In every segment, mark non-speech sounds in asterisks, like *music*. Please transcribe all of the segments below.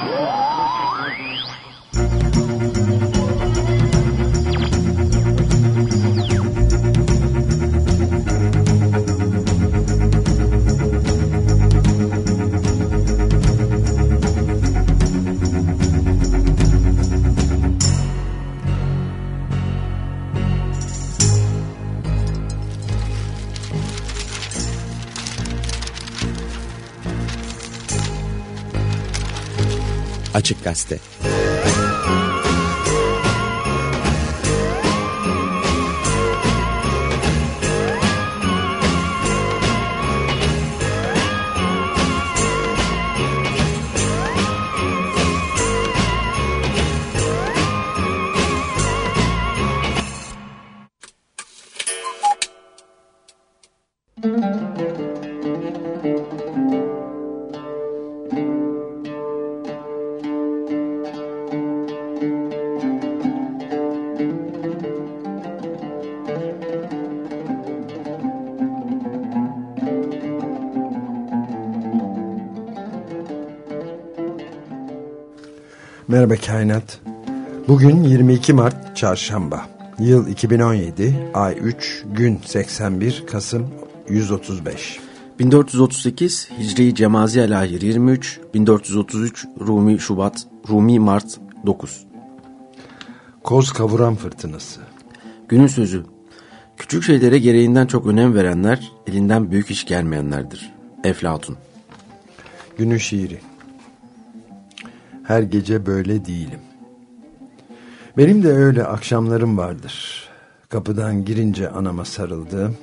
Oh! Açık Gazete Merhaba Kainat. Bugün 22 Mart Çarşamba. Yıl 2017, ay 3, gün 81, Kasım 135. 1438 Hicri Cemazi Alahir 23, 1433 Rumi Şubat, Rumi Mart 9. Koz kavuran fırtınası. Günün sözü. Küçük şeylere gereğinden çok önem verenler, elinden büyük iş gelmeyenlerdir. Eflatun. Günün şiiri. Her gece böyle değilim. Benim de öyle akşamlarım vardır. Kapıdan girince anama sarıldığım,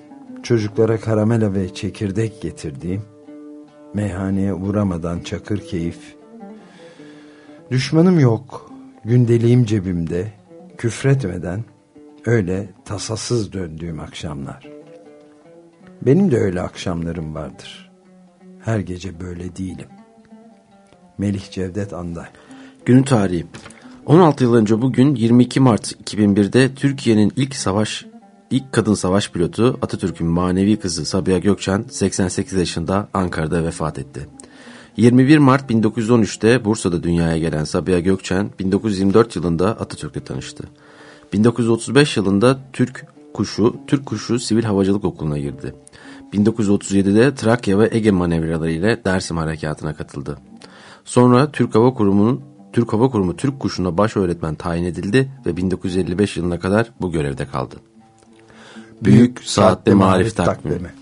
çocuklara karamela ve çekirdek getirdiğim, meyhaneye uğramadan çakır keyif. Düşmanım yok, gündeliğim cebimde, küfretmeden, öyle tasasız döndüğüm akşamlar. Benim de öyle akşamlarım vardır. Her gece böyle değilim. Melih Cevdet Anday. Günün tarihi. 16 yıl önce bugün 22 Mart 2001'de Türkiye'nin ilk savaş ilk kadın savaş pilotu Atatürk'ün manevi kızı Sabiha Gökçen 88 yaşında Ankara'da vefat etti. 21 Mart 1913'te Bursa'da dünyaya gelen Sabiha Gökçen 1924 yılında Atatürk'le tanıştı. 1935 yılında Türk Kuşu, Türk Kuşu Sivil Havacılık Okulu'na girdi. 1937'de Trakya ve Ege manevraları ile Dersim Harekatı'na katıldı. Sonra Türk Hava Kurumu'nun Türk Hava Kurumu Türk Kuşu'na baş öğretmen tayin edildi ve 1955 yılına kadar bu görevde kaldı. Büyük Saatte Marif Takvimi Thank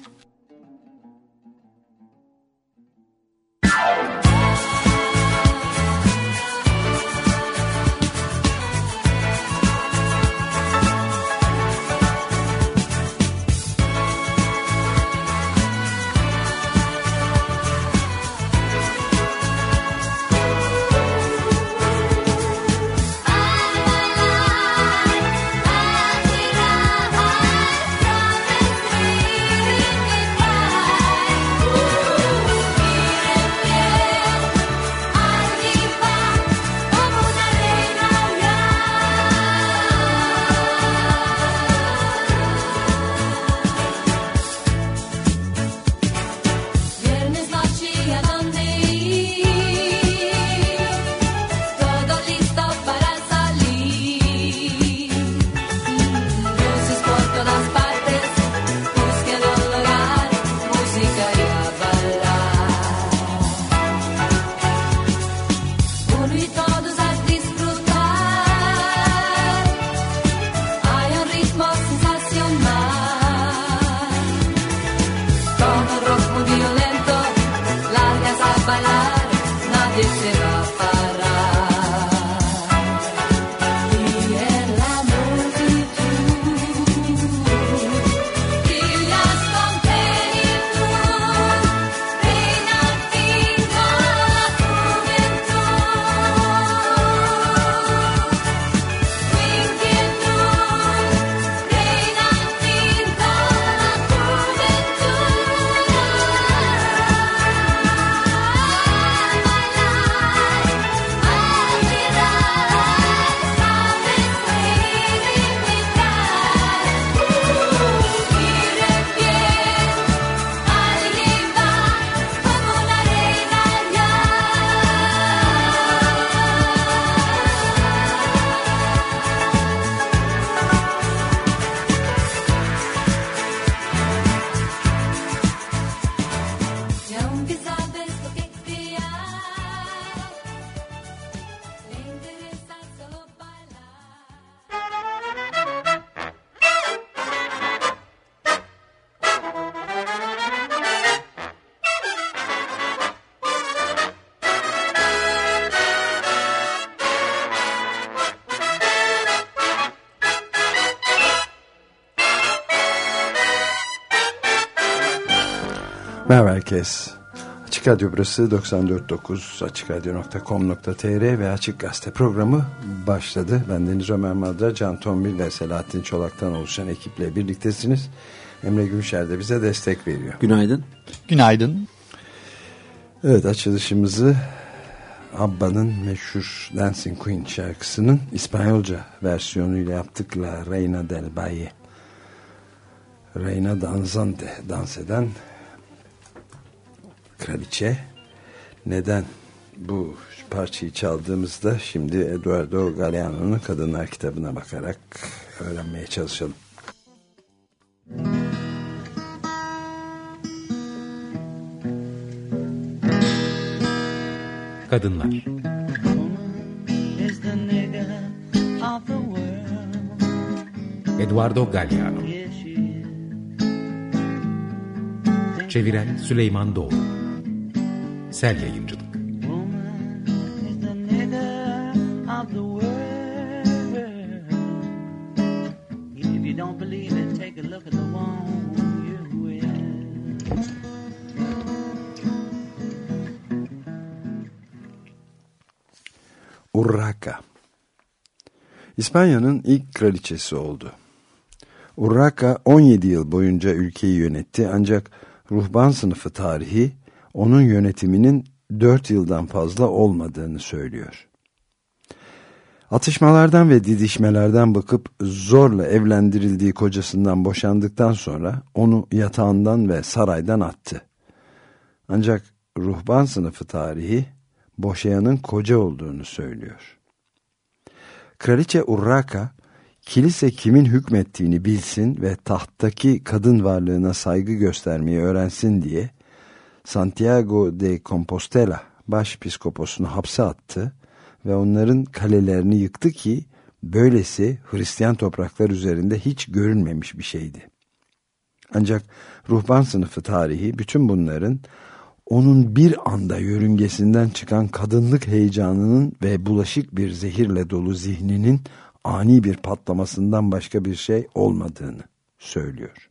herkes. Açık Radyo burası 94.9 açıkradio.com.tr ve Açık Gazete programı başladı. Ben Deniz Ömer Madra, Can Tombil ve Selahattin Çolak'tan oluşan ekiple birliktesiniz. Emre Gümüşer de bize destek veriyor. Günaydın. Günaydın. Evet açılışımızı Abba'nın meşhur Dancing Queen şarkısının İspanyolca versiyonuyla yaptık La Reina del Valle. Reina Danzante dans eden kraliçe. Neden bu parçayı çaldığımızda şimdi Eduardo Galeano'nun Kadınlar kitabına bakarak öğrenmeye çalışalım. Kadınlar. Eduardo Galliano Çeviren Süleyman Doğru Sel Yayıncılık Urraca İspanya'nın ilk kraliçesi oldu. Urraca 17 yıl boyunca ülkeyi yönetti ancak ruhban sınıfı tarihi onun yönetiminin 4 yıldan fazla olmadığını söylüyor. Atışmalardan ve didişmelerden bakıp zorla evlendirildiği kocasından boşandıktan sonra onu yatağından ve saraydan attı. Ancak ruhban sınıfı tarihi boşayanın koca olduğunu söylüyor. Kraliçe Urraka, kilise kimin hükmettiğini bilsin ve tahttaki kadın varlığına saygı göstermeyi öğrensin diye Santiago de Compostela başpiskoposunu hapse attı ve onların kalelerini yıktı ki böylesi Hristiyan topraklar üzerinde hiç görünmemiş bir şeydi. Ancak ruhban sınıfı tarihi bütün bunların onun bir anda yörüngesinden çıkan kadınlık heyecanının ve bulaşık bir zehirle dolu zihninin ani bir patlamasından başka bir şey olmadığını söylüyor.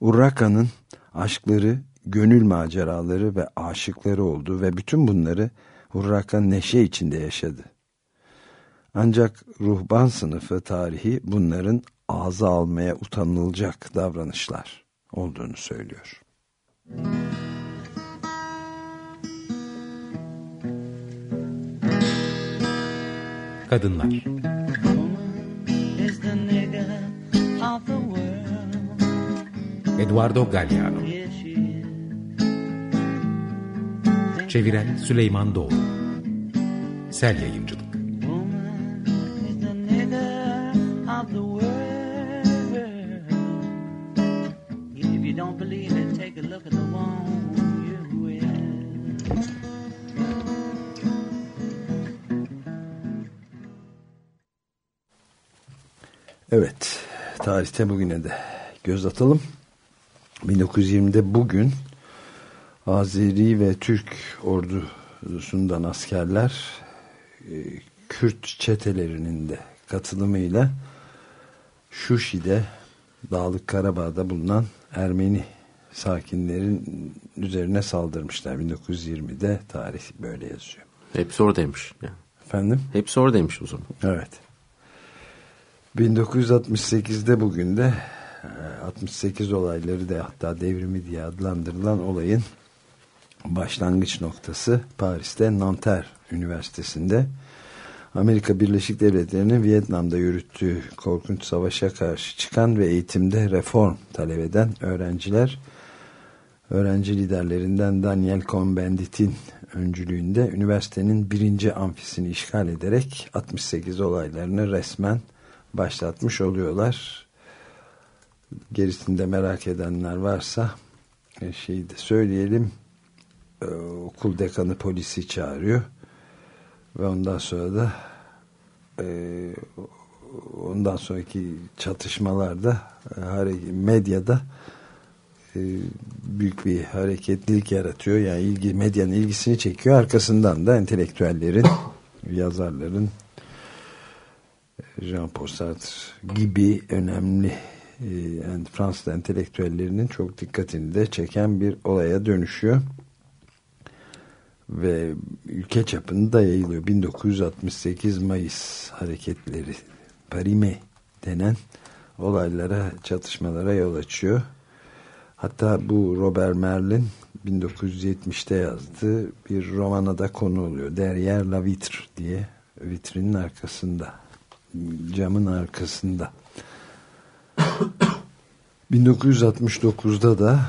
Urraka'nın aşkları, gönül maceraları ve aşıkları oldu ve bütün bunları Urraka neşe içinde yaşadı. Ancak ruhban sınıfı tarihi bunların ağza almaya utanılacak davranışlar olduğunu söylüyor. Kadınlar Eduardo Galliano Çeviren Süleyman Doğru Sel Yayıncılık. Evet, tarihte bugüne de göz atalım. 1920'de bugün Azeri ve Türk ordusundan askerler e, Kürt çetelerinin de katılımıyla Şuşi'de Dağlık Karabağ'da bulunan Ermeni sakinlerin üzerine saldırmışlar. 1920'de tarih böyle yazıyor. Hepsi oradaymış. Efendim? Hepsi oradaymış o zaman. Evet. 1968'de bugün de 68 olayları da hatta devrimi diye adlandırılan olayın başlangıç noktası Paris'te Nanterre Üniversitesi'nde Amerika Birleşik Devletleri'nin Vietnam'da yürüttüğü korkunç savaşa karşı çıkan ve eğitimde reform talep eden öğrenciler öğrenci liderlerinden Daniel Cohn-Bendit'in öncülüğünde üniversitenin birinci amfisini işgal ederek 68 olaylarını resmen başlatmış oluyorlar. Gerisinde merak edenler varsa e, şeyi de söyleyelim. Ee, okul dekanı polisi çağırıyor. Ve ondan sonra da e, ondan sonraki çatışmalarda e, medyada e, büyük bir hareketlilik yaratıyor. Yani ilgi, medyanın ilgisini çekiyor. Arkasından da entelektüellerin, *coughs* yazarların Jean Paul Sartre gibi önemli yani Fransız entelektüellerinin çok dikkatini de çeken bir olaya dönüşüyor. Ve ülke çapında yayılıyor. 1968 Mayıs hareketleri Parime denen olaylara, çatışmalara yol açıyor. Hatta bu Robert Merlin 1970'te yazdığı bir romana da konu oluyor. Derrière la vitre diye vitrinin arkasında camın arkasında *coughs* 1969'da da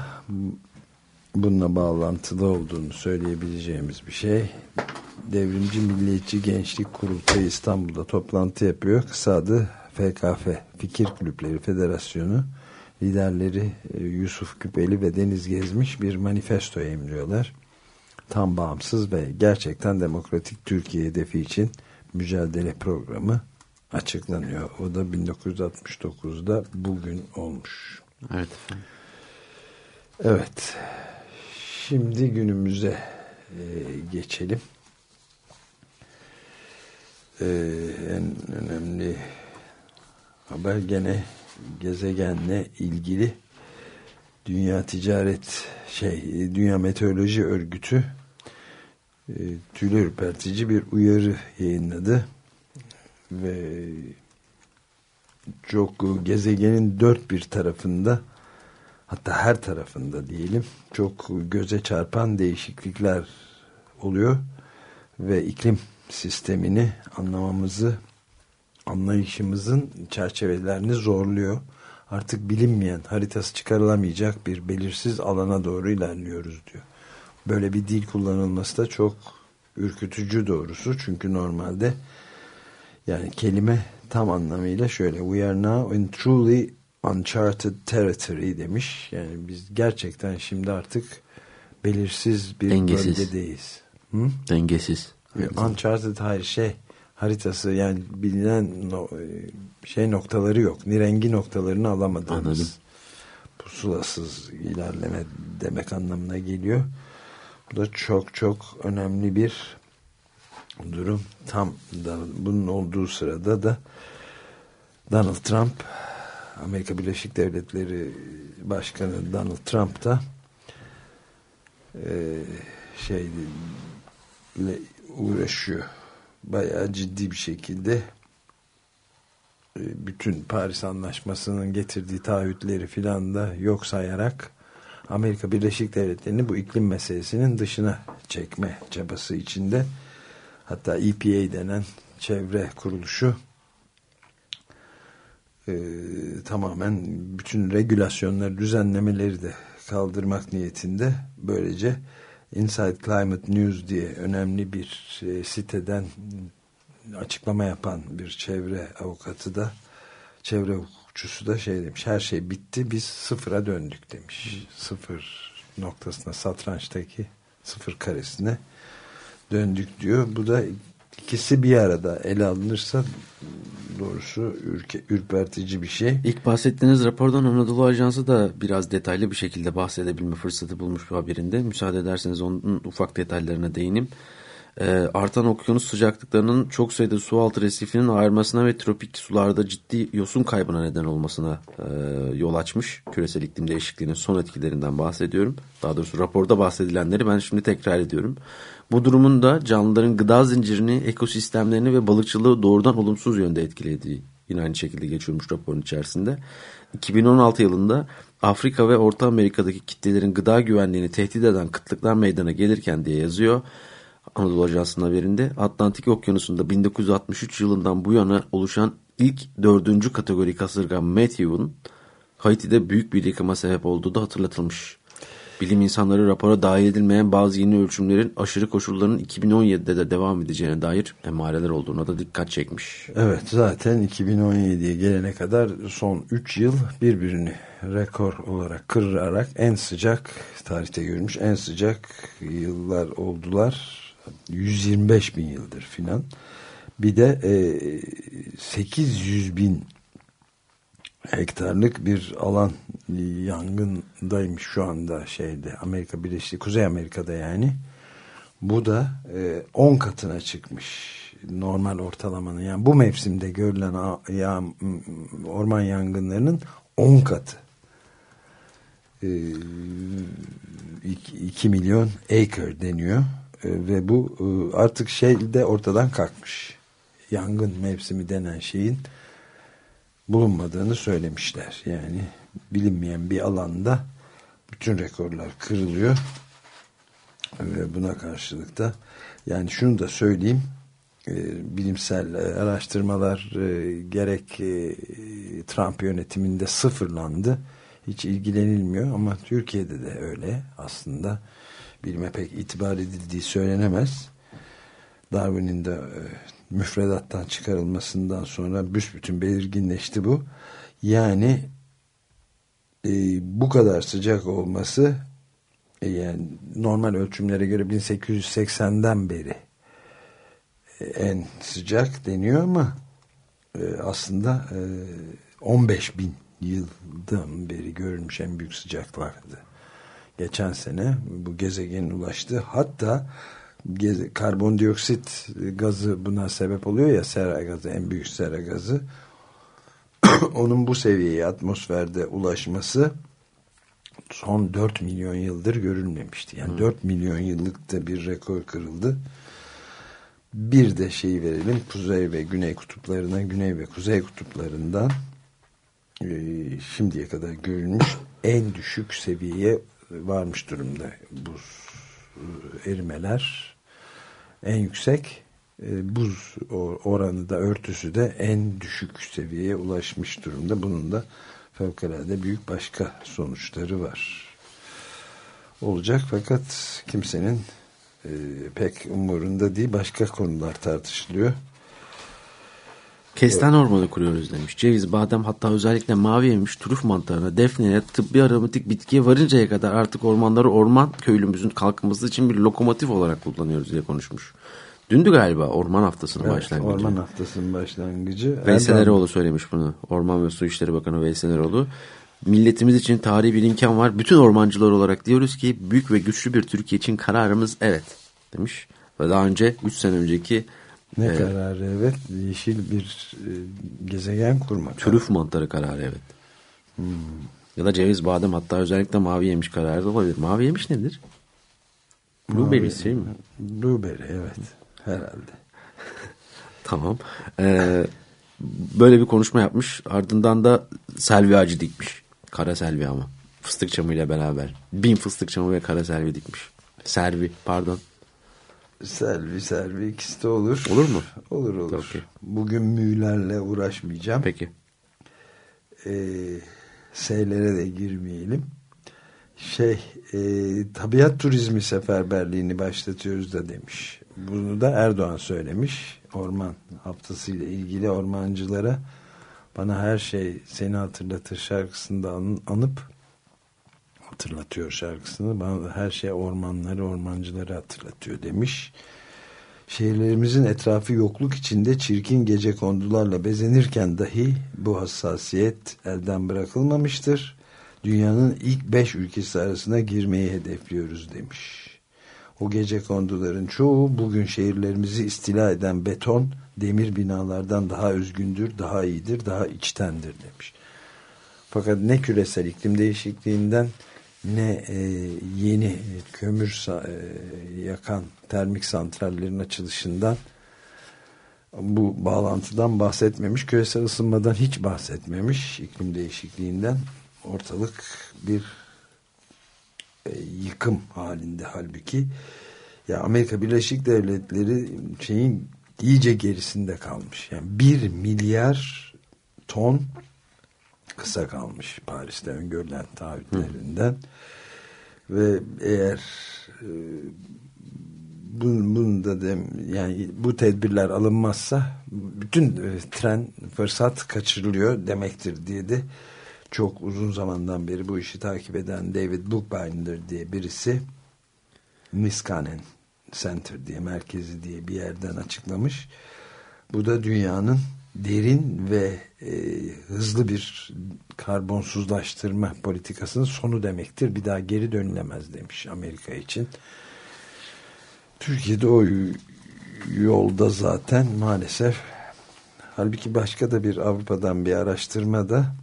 bununla bağlantılı olduğunu söyleyebileceğimiz bir şey. Devrimci Milliyetçi Gençlik Kurultayı İstanbul'da toplantı yapıyor. Kısa adı FKF, Fikir Kulüpleri Federasyonu. Liderleri e, Yusuf Küpeli ve Deniz Gezmiş bir manifesto yayınlıyorlar. Tam bağımsız ve gerçekten demokratik Türkiye hedefi için mücadele programı açıklanıyor. O da 1969'da bugün olmuş. Evet efendim. Evet. Şimdi günümüze e, geçelim. E, en önemli haber gene gezegenle ilgili Dünya Ticaret şey Dünya Meteoroloji Örgütü e, tüyler ürpertici bir uyarı yayınladı ve çok gezegenin dört bir tarafında hatta her tarafında diyelim çok göze çarpan değişiklikler oluyor ve iklim sistemini anlamamızı anlayışımızın çerçevelerini zorluyor. Artık bilinmeyen haritası çıkarılamayacak bir belirsiz alana doğru ilerliyoruz diyor. Böyle bir dil kullanılması da çok ürkütücü doğrusu. Çünkü normalde yani kelime tam anlamıyla şöyle We are now in truly uncharted territory demiş. Yani biz gerçekten şimdi artık belirsiz bir Dengesiz. bölgedeyiz. Hı? Dengesiz. Uncharted hayır şey haritası yani bilinen no, şey noktaları yok. Nirengi noktalarını alamadığımız. Anladım. Pusulasız ilerleme demek anlamına geliyor. Bu da çok çok önemli bir durum. Tam da bunun olduğu sırada da Donald Trump Amerika Birleşik Devletleri Başkanı Donald Trump da e, şey ile uğraşıyor. Bayağı ciddi bir şekilde e, bütün Paris Anlaşması'nın getirdiği taahhütleri filan da yok sayarak Amerika Birleşik Devletleri'ni bu iklim meselesinin dışına çekme çabası içinde. Hatta EPA denen çevre kuruluşu e, tamamen bütün regülasyonları, düzenlemeleri de kaldırmak niyetinde böylece Inside Climate News diye önemli bir e, siteden açıklama yapan bir çevre avukatı da çevre hukukçusu da şey demiş her şey bitti biz sıfıra döndük demiş. Sıfır noktasına satrançtaki sıfır karesine döndük diyor. Bu da ikisi bir arada ele alınırsa doğrusu ürke, ürpertici bir şey. İlk bahsettiğiniz rapordan Anadolu Ajansı da biraz detaylı bir şekilde bahsedebilme fırsatı bulmuş bir haberinde. Müsaade ederseniz onun ufak detaylarına değineyim. Ee, artan okyanus sıcaklıklarının çok sayıda su altı resifinin ayırmasına ve tropik sularda ciddi yosun kaybına neden olmasına e, yol açmış. Küresel iklim değişikliğinin son etkilerinden bahsediyorum. Daha doğrusu raporda bahsedilenleri ben şimdi tekrar ediyorum. Bu durumun da canlıların gıda zincirini, ekosistemlerini ve balıkçılığı doğrudan olumsuz yönde etkilediği yine aynı şekilde geçiyormuş raporun içerisinde. 2016 yılında Afrika ve Orta Amerika'daki kitlelerin gıda güvenliğini tehdit eden kıtlıklar meydana gelirken diye yazıyor. Anadolu Ajansı'nın haberinde Atlantik Okyanusu'nda 1963 yılından bu yana oluşan ilk dördüncü kategori kasırga Matthew'un Haiti'de büyük bir yıkıma sebep olduğu da hatırlatılmış. Bilim insanları rapora dahil edilmeyen bazı yeni ölçümlerin aşırı koşulların 2017'de de devam edeceğine dair emareler olduğuna da dikkat çekmiş. Evet zaten 2017'ye gelene kadar son 3 yıl birbirini rekor olarak kırarak en sıcak tarihte görmüş en sıcak yıllar oldular. 125 bin yıldır filan. Bir de e, 800 bin hektarlık bir alan yangındaymış şu anda şeyde Amerika Birleşik Kuzey Amerika'da yani. Bu da 10 e, katına çıkmış normal ortalamanın yani bu mevsimde görülen ya, orman yangınlarının 10 katı. 2 milyon acre deniyor ve bu artık şey de ortadan kalkmış. Yangın mevsimi denen şeyin bulunmadığını söylemişler. Yani bilinmeyen bir alanda bütün rekorlar kırılıyor ve buna karşılık da yani şunu da söyleyeyim e, bilimsel e, araştırmalar e, gerek e, Trump yönetiminde sıfırlandı. Hiç ilgilenilmiyor ama Türkiye'de de öyle aslında bilime pek itibar edildiği söylenemez. Darwin'in de müfredattan çıkarılmasından sonra büsbütün belirginleşti bu. Yani e, bu kadar sıcak olması e, yani normal ölçümlere göre 1880'den beri e, en sıcak deniyor ama e, aslında e, 15 bin yıldan beri görülmüş en büyük sıcaklardı. Geçen sene bu gezegenin ulaştı. Hatta karbondioksit gazı buna sebep oluyor ya sera gazı en büyük sera gazı *coughs* onun bu seviyeye atmosferde ulaşması son 4 milyon yıldır görülmemişti. Yani Hı. 4 milyon yıllıkta bir rekor kırıldı. Bir de şeyi verelim. Kuzey ve güney kutuplarına, güney ve kuzey kutuplarından e, şimdiye kadar görülmüş en düşük seviyeye varmış durumda buz e, erimeler. En yüksek e, buz oranı da örtüsü de en düşük seviyeye ulaşmış durumda. Bunun da fevkalade büyük başka sonuçları var. Olacak fakat kimsenin e, pek umurunda değil başka konular tartışılıyor. Kesten ormanı kuruyoruz demiş. Ceviz, badem hatta özellikle mavi yemiş turuf mantarına, defneye, tıbbi aromatik bitkiye varıncaya kadar artık ormanları orman köylümüzün kalkınması için bir lokomotif olarak kullanıyoruz diye konuşmuş. Dündü galiba Orman Haftası'nın evet, başlangıcı. Orman Haftası'nın başlangıcı. Veysel Eroğlu söylemiş bunu. Orman ve Su İşleri Bakanı Veysel Eroğlu. Milletimiz için tarihi bir imkan var. Bütün ormancılar olarak diyoruz ki büyük ve güçlü bir Türkiye için kararımız evet demiş. Ve daha önce 3 sene önceki ne e, kararı evet? Yeşil bir e, gezegen kurmak. Türüf mantarı kararı evet. Hmm. Ya da ceviz, badem hatta özellikle mavi yemiş kararı da olabilir. Mavi yemiş nedir? Blueberry şey mi? Blueberry evet. Herhalde. *laughs* tamam. Ee, böyle bir konuşma yapmış. Ardından da selvi ağacı dikmiş. Kara selvi ama. Fıstık çamıyla beraber. Bin fıstık çamı ve kara selvi dikmiş. Servi pardon. Selvi selvi ikisi de olur. Olur mu? Olur olur. Okay. Bugün mühlerle uğraşmayacağım. Peki. Ee, S'lere de girmeyelim. Şey e, tabiat turizmi seferberliğini başlatıyoruz da demiş. Bunu da Erdoğan söylemiş. Orman haftası ile ilgili ormancılara bana her şey seni hatırlatır şarkısında an, anıp hatırlatıyor şarkısını. Bana her şey ormanları, ormancıları hatırlatıyor demiş. Şehirlerimizin etrafı yokluk içinde çirkin gece kondularla bezenirken dahi bu hassasiyet elden bırakılmamıştır. Dünyanın ilk beş ülkesi arasına girmeyi hedefliyoruz demiş. O gece konduların çoğu bugün şehirlerimizi istila eden beton, demir binalardan daha özgündür, daha iyidir, daha içtendir demiş. Fakat ne küresel iklim değişikliğinden ne e, yeni kömür e, yakan termik santrallerin açılışından bu bağlantıdan bahsetmemiş. Küresel ısınmadan hiç bahsetmemiş. iklim değişikliğinden ortalık bir e, yıkım halinde halbuki ya Amerika Birleşik Devletleri şeyin iyice gerisinde kalmış. Yani bir milyar ton kısa kalmış Paris'te öngörülen taahhütlerinden. Ve eğer e, bunun, da dem, yani bu tedbirler alınmazsa bütün e, tren fırsat kaçırılıyor demektir diye de çok uzun zamandan beri bu işi takip eden David Bookbinder diye birisi Niskanen Center diye merkezi diye bir yerden açıklamış. Bu da dünyanın derin ve e, hızlı bir karbonsuzlaştırma politikasının sonu demektir. Bir daha geri dönülemez demiş Amerika için. Türkiye'de o yolda zaten maalesef halbuki başka da bir Avrupa'dan bir araştırmada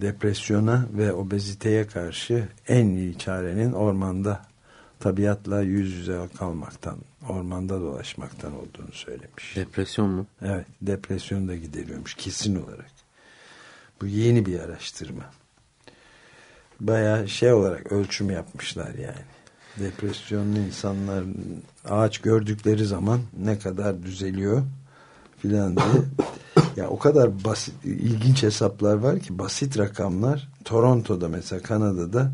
depresyona ve obeziteye karşı en iyi çarenin ormanda tabiatla yüz yüze kalmaktan, ormanda dolaşmaktan olduğunu söylemiş. Depresyon mu? Evet, depresyon da gideriyormuş kesin olarak. Bu yeni bir araştırma. Baya şey olarak ölçüm yapmışlar yani. Depresyonlu insanlar ağaç gördükleri zaman ne kadar düzeliyor filan diye. ya o kadar basit, ilginç hesaplar var ki basit rakamlar. Toronto'da mesela Kanada'da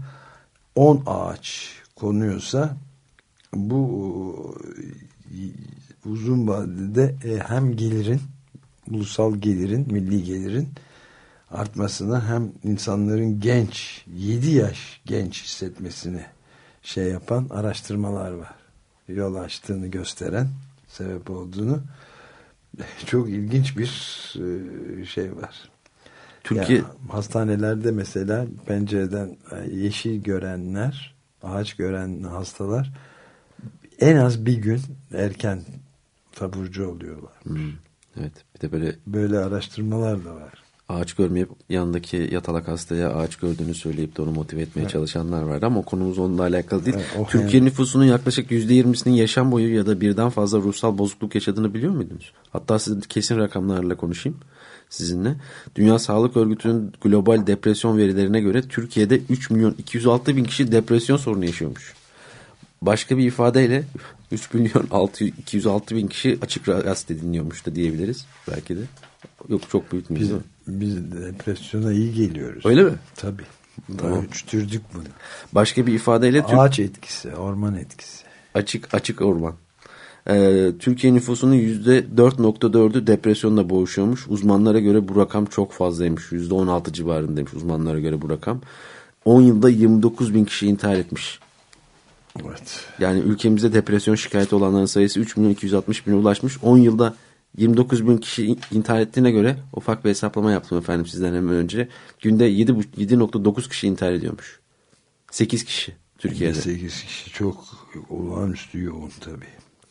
10 ağaç konuyorsa bu uzun vadede e, hem gelirin ulusal gelirin, milli gelirin artmasına hem insanların genç, 7 yaş genç hissetmesini şey yapan araştırmalar var. Yol açtığını gösteren, sebep olduğunu *laughs* çok ilginç bir e, şey var. Türkiye yani hastanelerde mesela pencereden e, yeşil görenler, ağaç gören hastalar en az bir gün erken taburcu oluyorlar. Hmm, evet. Bir de böyle böyle araştırmalar da var. Ağaç görmeyip yanındaki yatalak hastaya ağaç gördüğünü söyleyip de onu motive etmeye evet. çalışanlar vardı ama konumuz onunla alakalı değil. Evet, Türkiye yani. nüfusunun yaklaşık %20'sinin yaşam boyu ya da birden fazla ruhsal bozukluk yaşadığını biliyor muydunuz? Hatta size kesin rakamlarla konuşayım sizinle. Dünya Sağlık Örgütü'nün global depresyon verilerine göre Türkiye'de 3 milyon 206 bin kişi depresyon sorunu yaşıyormuş. Başka bir ifadeyle 3 milyon 6, 206 bin kişi açık gazete dinliyormuş da diyebiliriz belki de. Yok çok büyütmüyoruz biz, biz depresyona iyi geliyoruz. Öyle mi? Tabii. Tamam. Ölçtürdük bunu. Başka bir ifadeyle... Ağaç etkisi, orman etkisi. Açık açık orman. Ee, Türkiye nüfusunun %4.4'ü depresyonla boğuşuyormuş. Uzmanlara göre bu rakam çok fazlaymış. %16 civarındaymış uzmanlara göre bu rakam. 10 yılda 29 bin kişi intihar etmiş. Evet. Yani ülkemizde depresyon şikayeti olanların sayısı 3 milyon 260 bine ulaşmış. 10 yılda 29 bin kişi intihar ettiğine göre ufak bir hesaplama yaptım efendim sizden hemen önce. Günde 7.9 kişi intihar ediyormuş. 8 kişi Türkiye'de. 8 kişi çok olağanüstü yoğun tabii.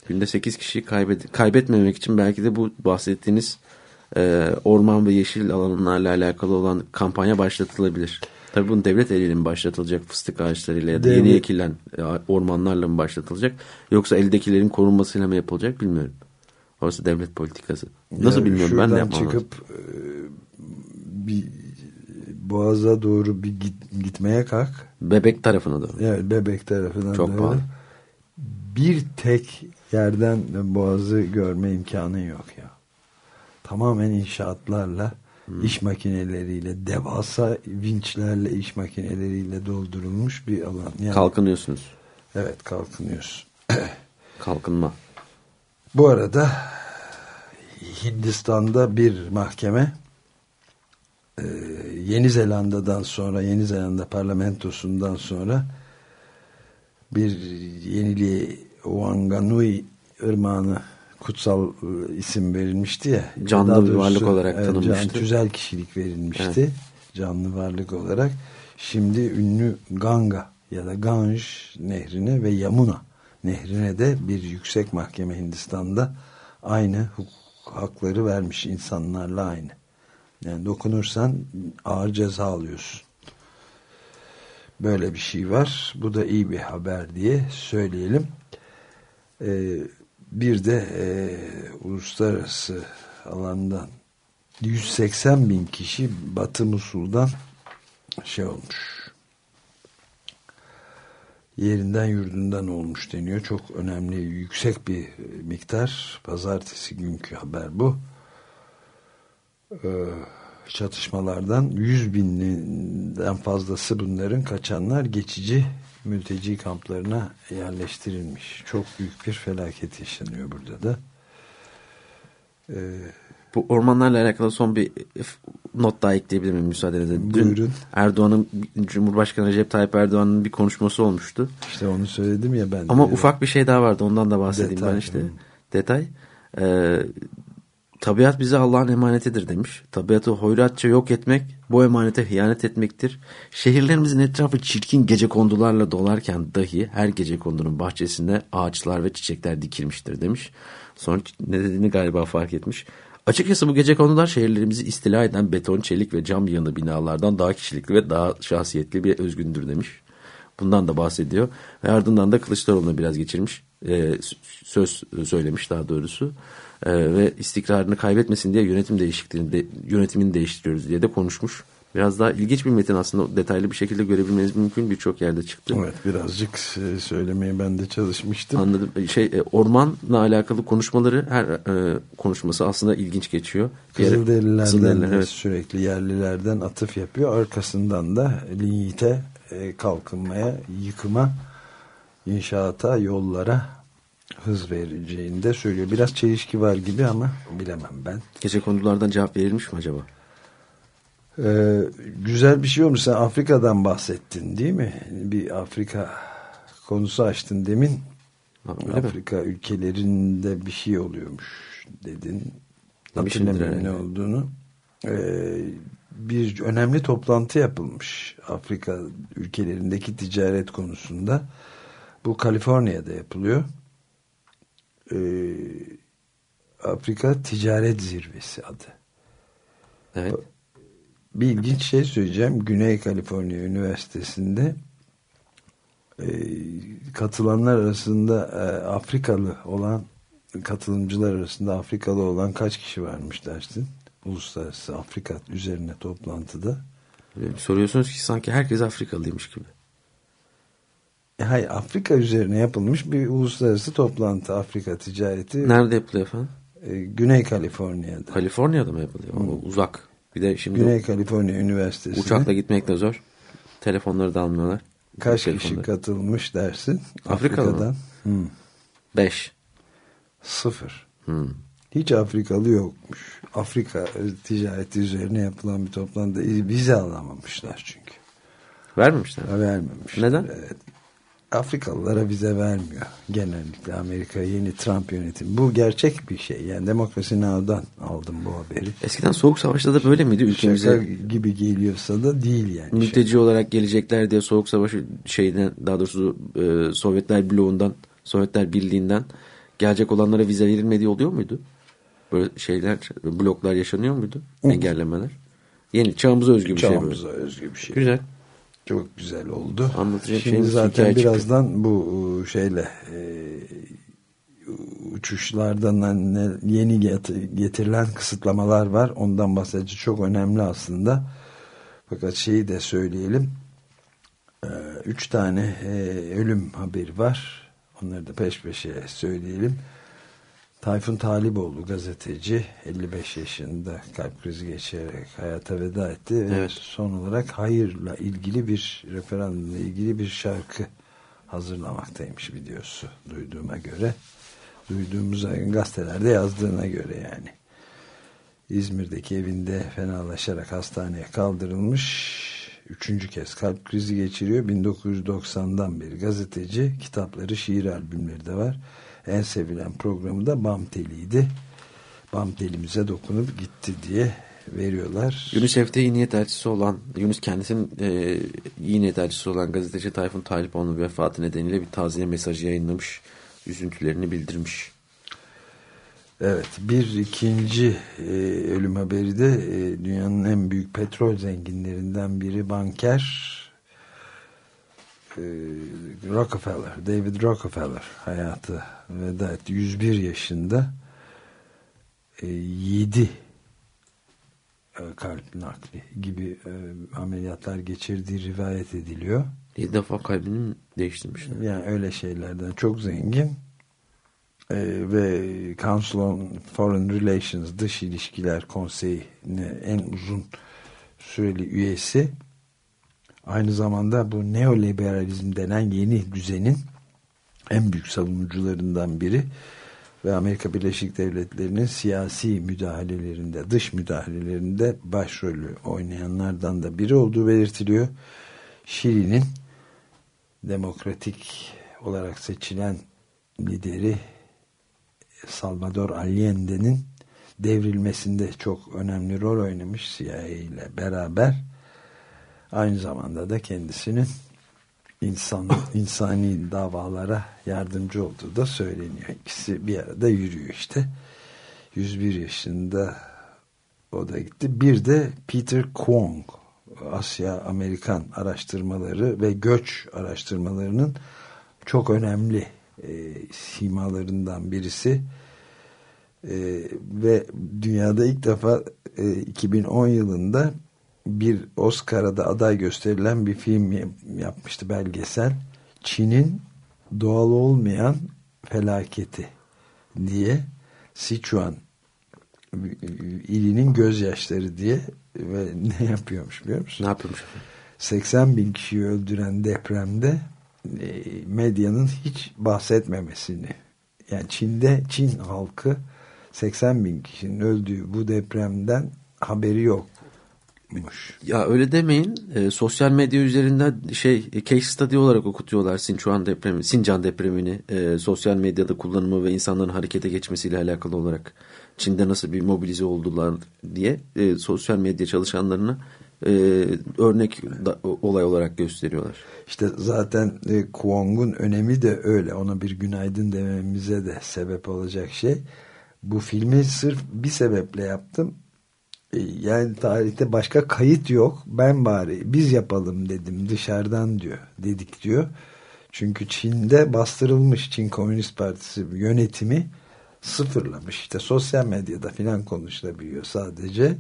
Günde 8 kişi kaybet kaybetmemek için belki de bu bahsettiğiniz e, orman ve yeşil alanlarla alakalı olan kampanya başlatılabilir. Tabii bunu devlet eliyle mi başlatılacak fıstık ağaçlarıyla ya da devlet... yeni ekilen e, ormanlarla mı başlatılacak yoksa eldekilerin korunmasıyla mı yapılacak bilmiyorum. Orası devlet politikası. Nasıl yani bilmiyorum ben de yapmam çıkıp e, bir Boğaz'a doğru bir git, gitmeye kalk. Bebek tarafına doğru. Evet bebek tarafına Çok doğru. pahalı. Bir tek yerden Boğaz'ı görme imkanı yok ya. Tamamen inşaatlarla, hmm. iş makineleriyle, devasa vinçlerle, iş makineleriyle doldurulmuş bir alan. Yani, Kalkınıyorsunuz. Evet kalkınıyorsun. *clears throat* Kalkınma. Bu arada Hindistan'da bir mahkeme e, Yeni Zelanda'dan sonra Yeni Zelanda parlamentosundan sonra bir yeniliğe Wanganui ırmağını kutsal e, isim verilmişti ya. Canlı doğrusu, bir varlık olarak tanınmıştı. Can, tüzel kişilik verilmişti. Evet. Canlı varlık olarak. Şimdi ünlü Ganga ya da Ganj nehrine ve Yamuna nehrine de bir yüksek mahkeme Hindistan'da aynı hukuk hakları vermiş insanlarla aynı. Yani dokunursan ağır ceza alıyorsun. Böyle bir şey var. Bu da iyi bir haber diye söyleyelim. Ee, bir de e, uluslararası alandan 180 bin kişi Batı Musul'dan şey olmuş yerinden yurdundan olmuş deniyor. Çok önemli, yüksek bir miktar. Pazartesi günkü haber bu. Ee, çatışmalardan 100 binden fazlası bunların kaçanlar geçici mülteci kamplarına yerleştirilmiş. Çok büyük bir felaket yaşanıyor burada da. Ee, bu ormanlarla alakalı son bir not daha ekleyebilir miyim müsaadenizle? Dün Erdoğan'ın Cumhurbaşkanı Recep Tayyip Erdoğan'ın bir konuşması olmuştu. İşte onu söyledim ya ben. Ama ufak bir şey daha vardı ondan da bahsedeyim Detay, ben işte. Hı. Detay. Ee, tabiat bize Allah'ın emanetidir demiş. Tabiatı hoyratça yok etmek bu emanete hıyanet etmektir. Şehirlerimizin etrafı çirkin gece kondularla dolarken dahi her gece kondunun bahçesinde ağaçlar ve çiçekler dikilmiştir demiş. Sonra ne dediğini galiba fark etmiş. Açıkçası bu gece konular şehirlerimizi istila eden beton, çelik ve cam yığını binalardan daha kişilikli ve daha şahsiyetli bir özgündür demiş. Bundan da bahsediyor. Ve ardından da Kılıçdaroğlu'na biraz geçirmiş. E, söz söylemiş daha doğrusu. E, ve istikrarını kaybetmesin diye yönetim değişikliğini de, yönetimini değiştiriyoruz diye de konuşmuş. Biraz daha ilginç bir metin aslında detaylı bir şekilde görebilmeniz mümkün birçok yerde çıktı. Evet birazcık e, söylemeye ben de çalışmıştım. Anladım. Şey e, ormanla alakalı konuşmaları her e, konuşması aslında ilginç geçiyor. Kızılderililerden Kızılderililer, evet. sürekli yerlilerden atıf yapıyor. Arkasından da linyite e, kalkınmaya, yıkıma, inşaata, yollara hız vereceğini de söylüyor. Biraz çelişki var gibi ama bilemem ben. Gece konulardan cevap verilmiş mi acaba? Ee, güzel bir şey olmuş. Sen Afrika'dan bahsettin değil mi? Bir Afrika konusu açtın demin. Öyle Afrika mi? ülkelerinde bir şey oluyormuş dedin. Hatırlamıyorum ne olduğunu. Ee, bir önemli toplantı yapılmış Afrika ülkelerindeki ticaret konusunda. Bu Kaliforniya'da yapılıyor. Ee, Afrika Ticaret Zirvesi adı. Evet bir ilginç şey söyleyeceğim. Güney Kaliforniya Üniversitesi'nde e, katılanlar arasında e, Afrikalı olan katılımcılar arasında Afrikalı olan kaç kişi varmış dersin? Uluslararası Afrika üzerine toplantıda. Soruyorsunuz ki sanki herkes Afrikalıymış gibi. E, hayır Afrika üzerine yapılmış bir uluslararası toplantı Afrika ticareti. Nerede yapılıyor efendim? E, Güney Kaliforniya'da. Kaliforniya'da mı yapılıyor? Hmm. uzak. Bir de şimdi Güney Kaliforniya Üniversitesi. Uçakla gitmek de zor. Telefonları da almıyorlar. Kaç kişi katılmış dersin? Afrika'dan. Afrika'dan. Hmm. Beş. Sıfır. Hmm. Hiç Afrikalı yokmuş. Afrika ticareti üzerine yapılan bir toplantıda vize alamamışlar çünkü. Vermemişler. Vermemişler. Neden? Evet. Afrikalılara vize vermiyor. Genellikle Amerika yeni Trump yönetimi. Bu gerçek bir şey. Yani Demokrasi Now'dan aldım bu haberi. Eskiden Soğuk Savaş'ta da böyle miydi ülkemize? Şaka gibi geliyorsa da değil yani. Mülteci şey. olarak gelecekler diye Soğuk Savaş şeyden daha doğrusu e, Sovyetler bloğundan Sovyetler Birliği'nden gelecek olanlara vize verilmediği oluyor muydu? Böyle şeyler bloklar yaşanıyor muydu? Engellemeler. Yeni çağımıza özgü bir çağımıza şey. Çağımıza özgü bir şey. Güzel. Çok güzel oldu. Anlatacak Şimdi zaten birazdan çıktı. bu şeyle e, uçuşlardan yeni getirilen kısıtlamalar var. Ondan bahsedeceğiz. Çok önemli aslında. Fakat şeyi de söyleyelim. E, üç tane e, ölüm haberi var. Onları da peş peşe söyleyelim. Tayfun Taliboğlu gazeteci 55 yaşında kalp krizi geçirerek hayata veda etti. Evet. Son olarak hayırla ilgili bir referandumla ilgili bir şarkı hazırlamaktaymış videosu duyduğuma göre. Duyduğumuz gazetelerde yazdığına göre yani. İzmir'deki evinde fenalaşarak hastaneye kaldırılmış. Üçüncü kez kalp krizi geçiriyor. 1990'dan beri gazeteci. Kitapları, şiir albümleri de var en sevilen programı da Bam Teli'ydi. Bam Telimize dokunup gitti diye veriyorlar. UNICEF'te iyi niyet elçisi olan, Yunus kendisinin e, iyi niyet elçisi olan gazeteci Tayfun Talipoğlu'nun vefatı nedeniyle bir taziye mesajı yayınlamış. Üzüntülerini bildirmiş. Evet bir ikinci e, ölüm haberi de e, dünyanın en büyük petrol zenginlerinden biri banker e, Rockefeller, David Rockefeller hayatı veda etti. 101 yaşında e, 7 e, kalp nakli gibi e, ameliyatlar geçirdiği rivayet ediliyor. 7 defa kalbini değiştirmiş. Yani öyle şeylerden çok zengin e, ve Council on Foreign Relations Dış İlişkiler Konseyi'ne en uzun süreli üyesi aynı zamanda bu neoliberalizm denen yeni düzenin en büyük savunucularından biri ve Amerika Birleşik Devletleri'nin siyasi müdahalelerinde, dış müdahalelerinde başrolü oynayanlardan da biri olduğu belirtiliyor. Şili'nin demokratik olarak seçilen lideri Salvador Allende'nin devrilmesinde çok önemli rol oynamış CIA ile beraber Aynı zamanda da kendisinin insan insani davalara yardımcı olduğu da söyleniyor. İkisi bir arada yürüyor işte. 101 yaşında o da gitti. Bir de Peter Kwong Asya Amerikan araştırmaları ve göç araştırmalarının çok önemli e, simalarından birisi e, ve dünyada ilk defa e, 2010 yılında bir Oscar'a da aday gösterilen bir film yapmıştı belgesel Çin'in doğal olmayan felaketi diye Sichuan ilinin gözyaşları diye ve ne yapıyormuş biliyor musun? Ne yapıyormuş? 80 bin kişiyi öldüren depremde e, medyanın hiç bahsetmemesini yani Çin'de Çin halkı 80 bin kişinin öldüğü bu depremden haberi yokmuş. Ya öyle demeyin. E, sosyal medya üzerinden şey e, case study olarak okutuyorlar Sinçuan depremi, Sincan depremini e, sosyal medyada kullanımı ve insanların harekete geçmesiyle alakalı olarak Çin'de nasıl bir mobilize oldular diye e, sosyal medya çalışanlarına e, örnek da, olay olarak gösteriyorlar. İşte zaten e, Kwong'un önemi de öyle. Ona bir günaydın dememize de sebep olacak şey. Bu filmi sırf bir sebeple yaptım. E, yani tarihte başka kayıt yok. Ben bari biz yapalım dedim dışarıdan diyor. Dedik diyor. Çünkü Çin'de bastırılmış Çin Komünist Partisi yönetimi sıfırlamış. İşte sosyal medyada filan konuşulabiliyor sadece.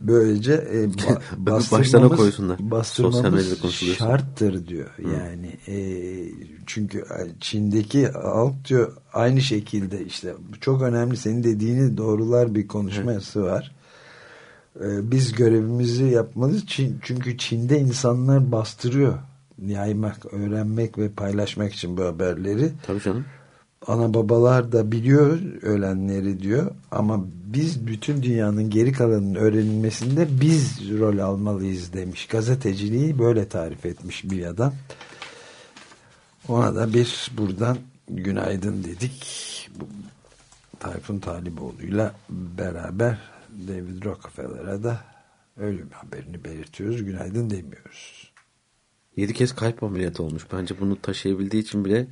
Böylece e, *laughs* baştan koysunlar. Bastırmamız şarttır diyor. Hı. Yani e, çünkü Çin'deki halk diyor aynı şekilde işte çok önemli senin dediğini doğrular bir konuşması Hı. var. E, biz görevimizi yapmalıyız. Çin, çünkü Çin'de insanlar bastırıyor yaymak, öğrenmek ve paylaşmak için bu haberleri. Tabii canım ana babalar da biliyor ölenleri diyor ama biz bütün dünyanın geri kalanının öğrenilmesinde biz rol almalıyız demiş. Gazeteciliği böyle tarif etmiş bir adam. Ona da bir buradan günaydın dedik. Tayfun Taliboğlu'yla beraber David Rockefeller'a da ölüm haberini belirtiyoruz. Günaydın demiyoruz. Yedi kez kalp ameliyatı olmuş. Bence bunu taşıyabildiği için bile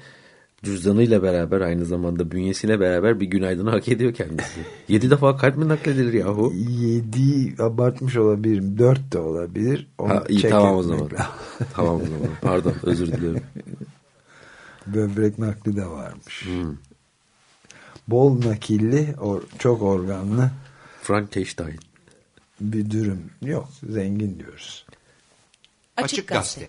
cüzdanıyla beraber aynı zamanda bünyesiyle beraber bir günaydını hak ediyor kendisi. *laughs* Yedi defa kalp mi nakledilir yahu? Yedi abartmış olabilirim. Dört de olabilir. Onu ha, iyi tamam o zaman. tamam o zaman. Pardon özür diliyorum. *laughs* Böbrek nakli de varmış. Hmm. Bol nakilli, or, çok organlı. Frankenstein. Bir dürüm. Yok zengin diyoruz. Açık Gazete.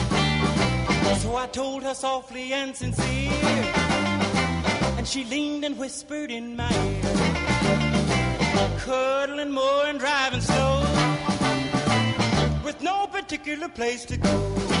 So I told her softly and sincere. And she leaned and whispered in my ear. Cuddling more and driving slow. With no particular place to go.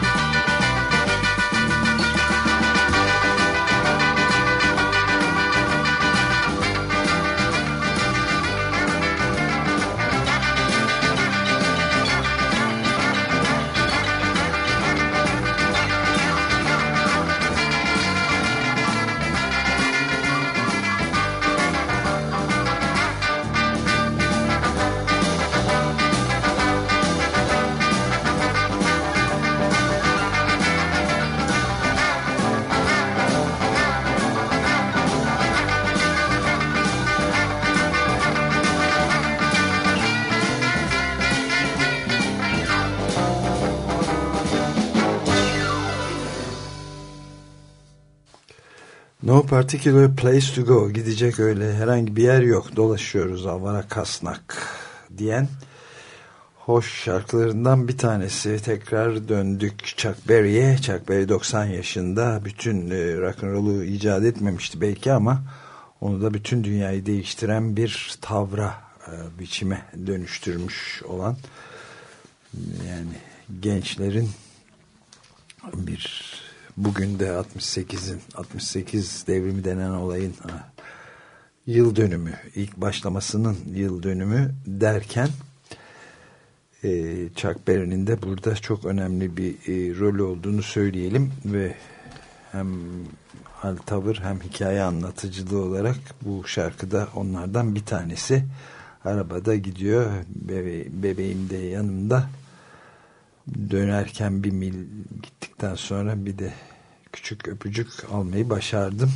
No particular place to go. Gidecek öyle herhangi bir yer yok. Dolaşıyoruz avara kasnak diyen hoş şarkılarından bir tanesi. Tekrar döndük Chuck Berry'e. Chuck Berry 90 yaşında. Bütün e, rock'n'roll'u icat etmemişti belki ama onu da bütün dünyayı değiştiren bir tavra e, biçime dönüştürmüş olan yani gençlerin bir bugün de 68'in 68 devrimi denen olayın yıl dönümü ilk başlamasının yıl dönümü derken e, Chuck Berry'nin de burada çok önemli bir e, rolü olduğunu söyleyelim ve hem hal tavır hem hikaye anlatıcılığı olarak bu şarkıda onlardan bir tanesi. Arabada gidiyor bebe bebeğim de yanımda dönerken bir mil gittikten sonra bir de küçük öpücük almayı başardım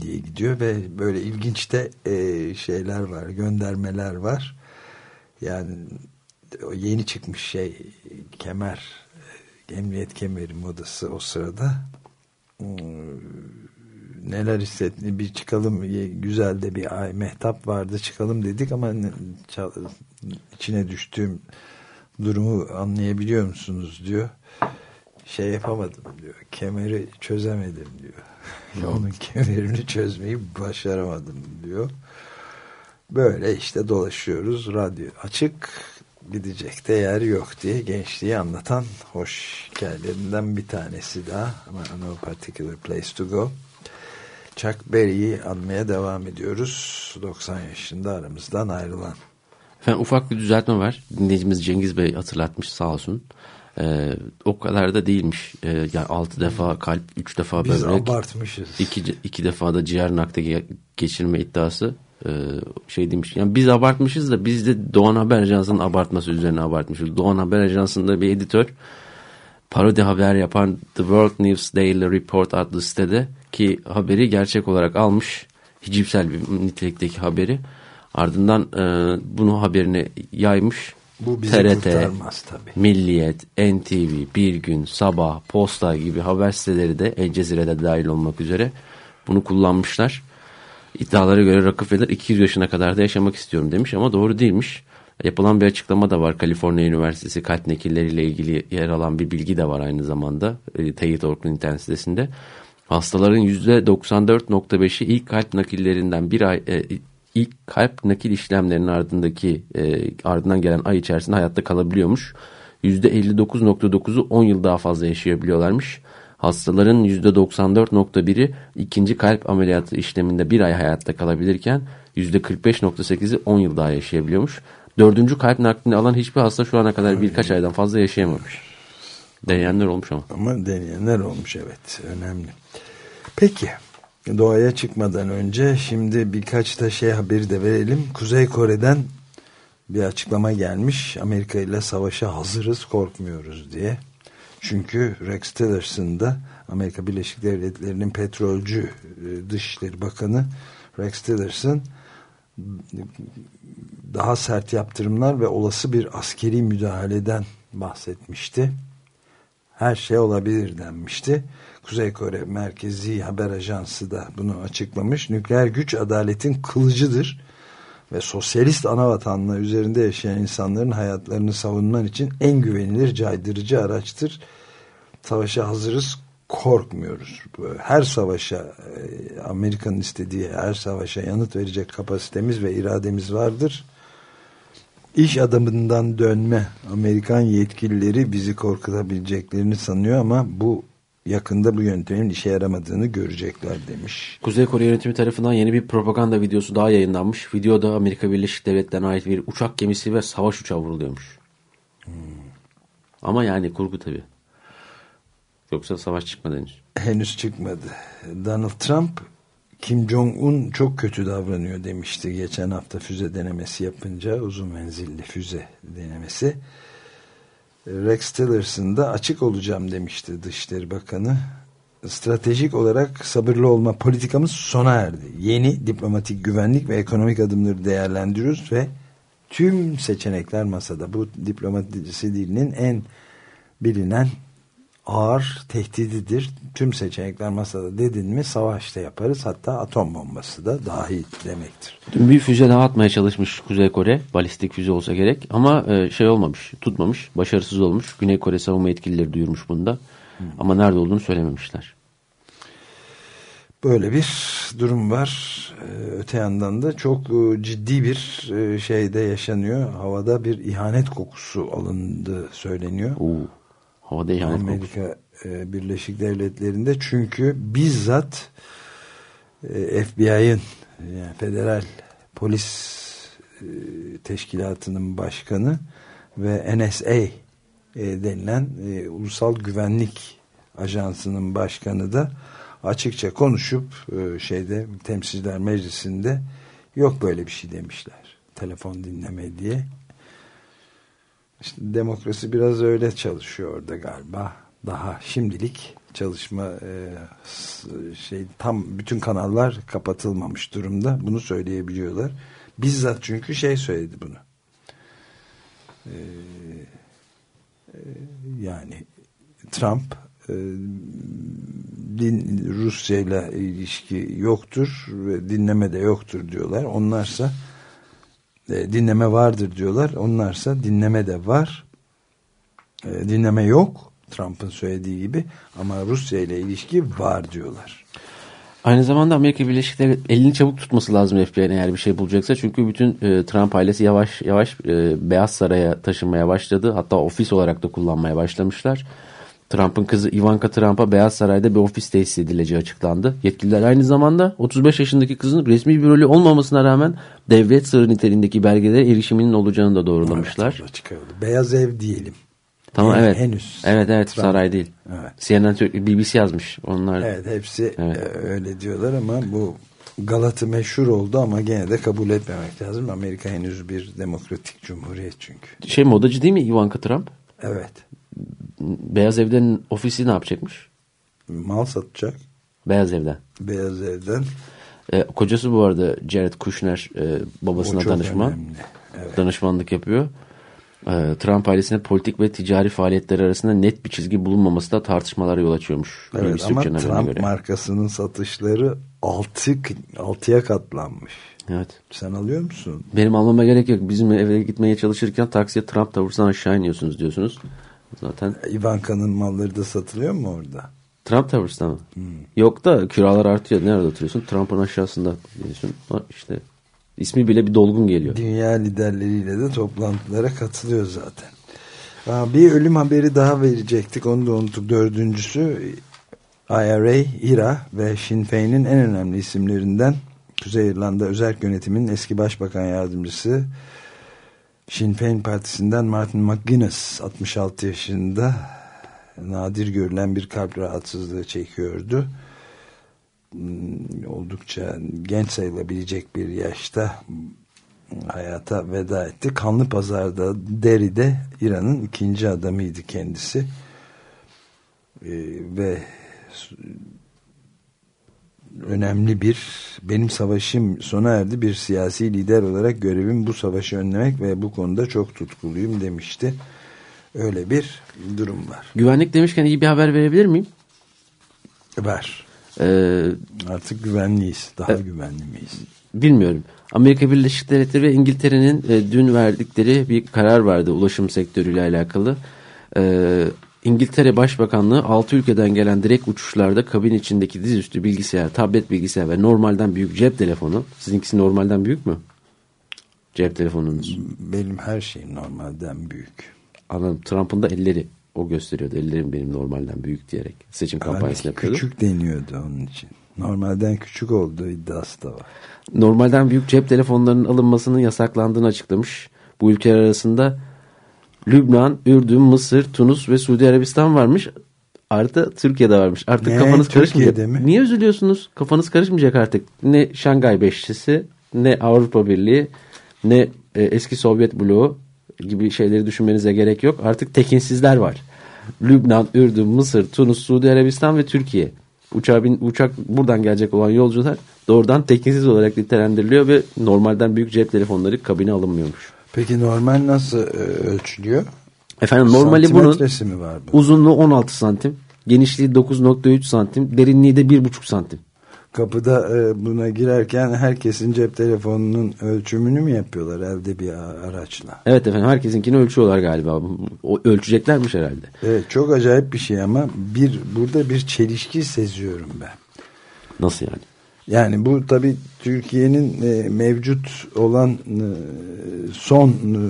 diye gidiyor ve böyle ilginç de e, şeyler var göndermeler var. Yani o yeni çıkmış şey kemer emniyet kemeri modası o sırada. Hmm, neler hissetti bir çıkalım güzel de bir ay mehtap vardı çıkalım dedik ama içine düştüğüm durumu anlayabiliyor musunuz diyor. Şey yapamadım diyor. Kemeri çözemedim diyor. *laughs* Onun kemerini çözmeyi başaramadım diyor. Böyle işte dolaşıyoruz. Radyo açık. Gidecek de yer yok diye gençliği anlatan hoş hikayelerinden bir tanesi daha. Ama no particular place to go. Chuck Berry'i anmaya devam ediyoruz. 90 yaşında aramızdan ayrılan Efendim ufak bir düzeltme var. Dinleyicimiz Cengiz Bey hatırlatmış sağ olsun. Ee, o kadar da değilmiş. Ee, yani altı defa kalp, üç defa Biz böbrek. abartmışız. Iki, iki defa da ciğer nakde geçirme iddiası e, şey demiş. Yani biz abartmışız da biz de Doğan Haber Ajansı'nın abartması üzerine abartmışız. Doğan Haber Ajansı'nda bir editör parodi haber yapan The World News Daily Report adlı sitede ki haberi gerçek olarak almış. Hicipsel bir nitelikteki haberi Ardından e, bunu haberini yaymış. Bu bizi TRT, kurtarmaz tabii. Milliyet, NTV, Bir Gün, Sabah, Posta gibi haber siteleri de El Cezire'de dahil olmak üzere bunu kullanmışlar. İddialara göre Rockefeller 200 yaşına kadar da yaşamak istiyorum demiş ama doğru değilmiş. Yapılan bir açıklama da var. Kaliforniya Üniversitesi kalp nakilleriyle ilgili yer alan bir bilgi de var aynı zamanda. E, Teyit.org'un internet sitesinde. Hastaların %94.5'i ilk kalp nakillerinden bir ay, e, ilk kalp nakil işlemlerinin ardındaki e, ardından gelen ay içerisinde hayatta kalabiliyormuş. %59.9'u 10 yıl daha fazla yaşayabiliyorlarmış. Hastaların %94.1'i ikinci kalp ameliyatı işleminde bir ay hayatta kalabilirken %45.8'i 10 yıl daha yaşayabiliyormuş. Dördüncü kalp naklini alan hiçbir hasta şu ana kadar birkaç aydan fazla yaşayamamış. Deneyenler olmuş ama. Ama deneyenler olmuş evet. Önemli. Peki doğaya çıkmadan önce şimdi birkaç da şey haberi de verelim. Kuzey Kore'den bir açıklama gelmiş. Amerika ile savaşa hazırız korkmuyoruz diye. Çünkü Rex Tillerson da Amerika Birleşik Devletleri'nin petrolcü e, Dışişleri Bakanı Rex Tillerson daha sert yaptırımlar ve olası bir askeri müdahaleden bahsetmişti. Her şey olabilir denmişti. Kuzey Kore Merkezi Haber Ajansı da bunu açıklamış. Nükleer güç adaletin kılıcıdır ve sosyalist anavatanlığı üzerinde yaşayan insanların hayatlarını savunman için en güvenilir caydırıcı araçtır. Savaşa hazırız, korkmuyoruz. Her savaşa, e, Amerika'nın istediği her savaşa yanıt verecek kapasitemiz ve irademiz vardır. İş adamından dönme Amerikan yetkilileri bizi korkutabileceklerini sanıyor ama bu yakında bu yöntemin işe yaramadığını görecekler demiş. Kuzey Kore yönetimi tarafından yeni bir propaganda videosu daha yayınlanmış. Videoda Amerika Birleşik Devletleri'ne ait bir uçak gemisi ve savaş uçağı vuruluyormuş. Hmm. Ama yani kurgu tabi. Yoksa savaş çıkmadı henüz. Henüz çıkmadı. Donald Trump Kim Jong-un çok kötü davranıyor demişti geçen hafta füze denemesi yapınca uzun menzilli füze denemesi. Rex Tillerson da açık olacağım demişti Dışişleri Bakanı. Stratejik olarak sabırlı olma politikamız sona erdi. Yeni diplomatik güvenlik ve ekonomik adımları değerlendiriyoruz ve tüm seçenekler masada. Bu diplomasi dilinin en bilinen ağır tehdididir. Tüm seçenekler masada dedin mi savaşta yaparız hatta atom bombası da dahil demektir. Dün bir füze daha atmaya çalışmış Kuzey Kore. Balistik füze olsa gerek ama e, şey olmamış, tutmamış, başarısız olmuş. Güney Kore savunma yetkilileri duyurmuş bunda. Hmm. Ama nerede olduğunu söylememişler. Böyle bir durum var. Ee, öte yandan da çok e, ciddi bir e, şeyde yaşanıyor. Havada bir ihanet kokusu alındı söyleniyor. Oo, havada ihanet Amerika kokusu. E, Birleşik Devletleri'nde çünkü bizzat FBI'ın yani Federal Polis Teşkilatı'nın başkanı ve NSA denilen Ulusal Güvenlik Ajansı'nın başkanı da açıkça konuşup e, şeyde temsilciler meclisinde yok böyle bir şey demişler. Telefon dinleme diye. İşte demokrasi biraz öyle çalışıyor orada galiba. Daha şimdilik çalışma e, şey tam bütün kanallar kapatılmamış durumda. Bunu söyleyebiliyorlar. Bizzat çünkü şey söyledi bunu. E, yani Trump din, Rusya ile ilişki yoktur ve dinleme de yoktur diyorlar. Onlarsa e, dinleme vardır diyorlar. Onlarsa dinleme de var. E, dinleme yok. Trump'ın söylediği gibi ama Rusya ile ilişki var diyorlar. Aynı zamanda Amerika Birleşik Devletleri elini çabuk tutması lazım FBI'nin eğer bir şey bulacaksa. Çünkü bütün e, Trump ailesi yavaş yavaş e, Beyaz Saray'a taşınmaya başladı. Hatta ofis olarak da kullanmaya başlamışlar. Trump'ın kızı Ivanka Trump'a Beyaz Saray'da bir ofis tesis edileceği açıklandı. Yetkililer aynı zamanda 35 yaşındaki kızın resmi bir rolü olmamasına rağmen devlet sırrı niteliğindeki belgelere erişiminin olacağını da doğrulamışlar. Evet, Beyaz ev diyelim. Tamam evet. Henüz. Evet evet Trump. saray değil. Evet. CNN BBC yazmış. Onlar. Evet hepsi evet. E, öyle diyorlar ama bu Galatı meşhur oldu ama gene de kabul etmemek lazım. Amerika henüz bir demokratik cumhuriyet çünkü. Şey modacı değil mi Ivanka Trump? Evet. Beyaz Ev'den ofisi ne yapacakmış? Mal satacak. Beyaz Ev'den. Beyaz Ev'den. E, kocası bu arada Jared Kushner e, babasına danışman. Evet. Danışmanlık yapıyor. E, Trump ailesine politik ve ticari faaliyetler arasında net bir çizgi bulunmaması da tartışmalara yol açıyormuş. Evet ama Trump göre. markasının satışları 6 6'ya katlanmış. Evet. Sen alıyor musun? Benim almama gerek yok. Bizim eve gitmeye çalışırken taksiye Trump tavırsan aşağı iniyorsunuz diyorsunuz. Zaten Ivanka'nın malları da satılıyor mu orada? Trump Towers'ta mı? Hmm. Yok da kiralar artıyor. Nerede oturuyorsun? Trump'ın aşağısında diyorsun. İşte ismi bile bir dolgun geliyor. Dünya liderleriyle de toplantılara katılıyor zaten. bir ölüm haberi daha verecektik. Onu da unuttuk. Dördüncüsü IRA, IRA ve Sinn Féin'in en önemli isimlerinden Kuzey İrlanda Özel Yönetiminin eski başbakan yardımcısı Sinn Féin Partisi'nden Martin McGuinness 66 yaşında nadir görülen bir kalp rahatsızlığı çekiyordu. Hmm, oldukça genç sayılabilecek bir yaşta hayata veda etti. Kanlı Pazar'da Deri'de İran'ın ikinci adamıydı kendisi. Ee, ve önemli bir benim savaşım sona erdi bir siyasi lider olarak görevim bu savaşı önlemek ve bu konuda çok tutkuluyum demişti. Öyle bir durum var. Güvenlik demişken iyi bir haber verebilir miyim? Ver. Ee, Artık güvenliyiz. Daha e, güvenli miyiz? Bilmiyorum. Amerika Birleşik Devletleri ve İngiltere'nin e, dün verdikleri bir karar vardı ulaşım sektörüyle alakalı. E, İngiltere Başbakanlığı 6 ülkeden gelen direkt uçuşlarda kabin içindeki dizüstü bilgisayar, tablet bilgisayar ve normalden büyük cep telefonu. Sizinkisi normalden büyük mü? Cep telefonunuz. Benim her şeyim normalden büyük. Anladım. Trump'ın da elleri o gösteriyordu. Ellerim benim normalden büyük diyerek seçim kampanyasını yapıyordu. Küçük deniyordu onun için. Normalden küçük olduğu iddiası da var. Normalden büyük cep telefonlarının alınmasının yasaklandığını açıklamış. Bu ülkeler arasında Lübnan, Ürdün, Mısır, Tunus ve Suudi Arabistan varmış. Artı Türkiye'de varmış. Artık ne, kafanız karışmayacak. Mi? Niye üzülüyorsunuz? Kafanız karışmayacak artık. Ne Şangay Beşlisi, ne Avrupa Birliği, ne e, eski Sovyet bloğu gibi şeyleri düşünmenize gerek yok. Artık tekinsizler var. Lübnan, Ürdün, Mısır, Tunus, Suudi Arabistan ve Türkiye. Uçağa bin, uçak buradan gelecek olan yolcular doğrudan tekinsiz olarak nitelendiriliyor ve normalden büyük cep telefonları kabine alınmıyormuş. Peki normal nasıl e, ölçülüyor? Efendim normali bunun mi var bu? uzunluğu 16 santim, genişliği 9.3 santim, derinliği de 1.5 santim. Kapıda e, buna girerken herkesin cep telefonunun ölçümünü mü yapıyorlar elde bir araçla? Evet efendim herkesinkini ölçüyorlar galiba. O, ölçeceklermiş herhalde. Evet çok acayip bir şey ama bir burada bir çelişki seziyorum ben. Nasıl yani? Yani bu tabii Türkiye'nin e, mevcut olan e, son e,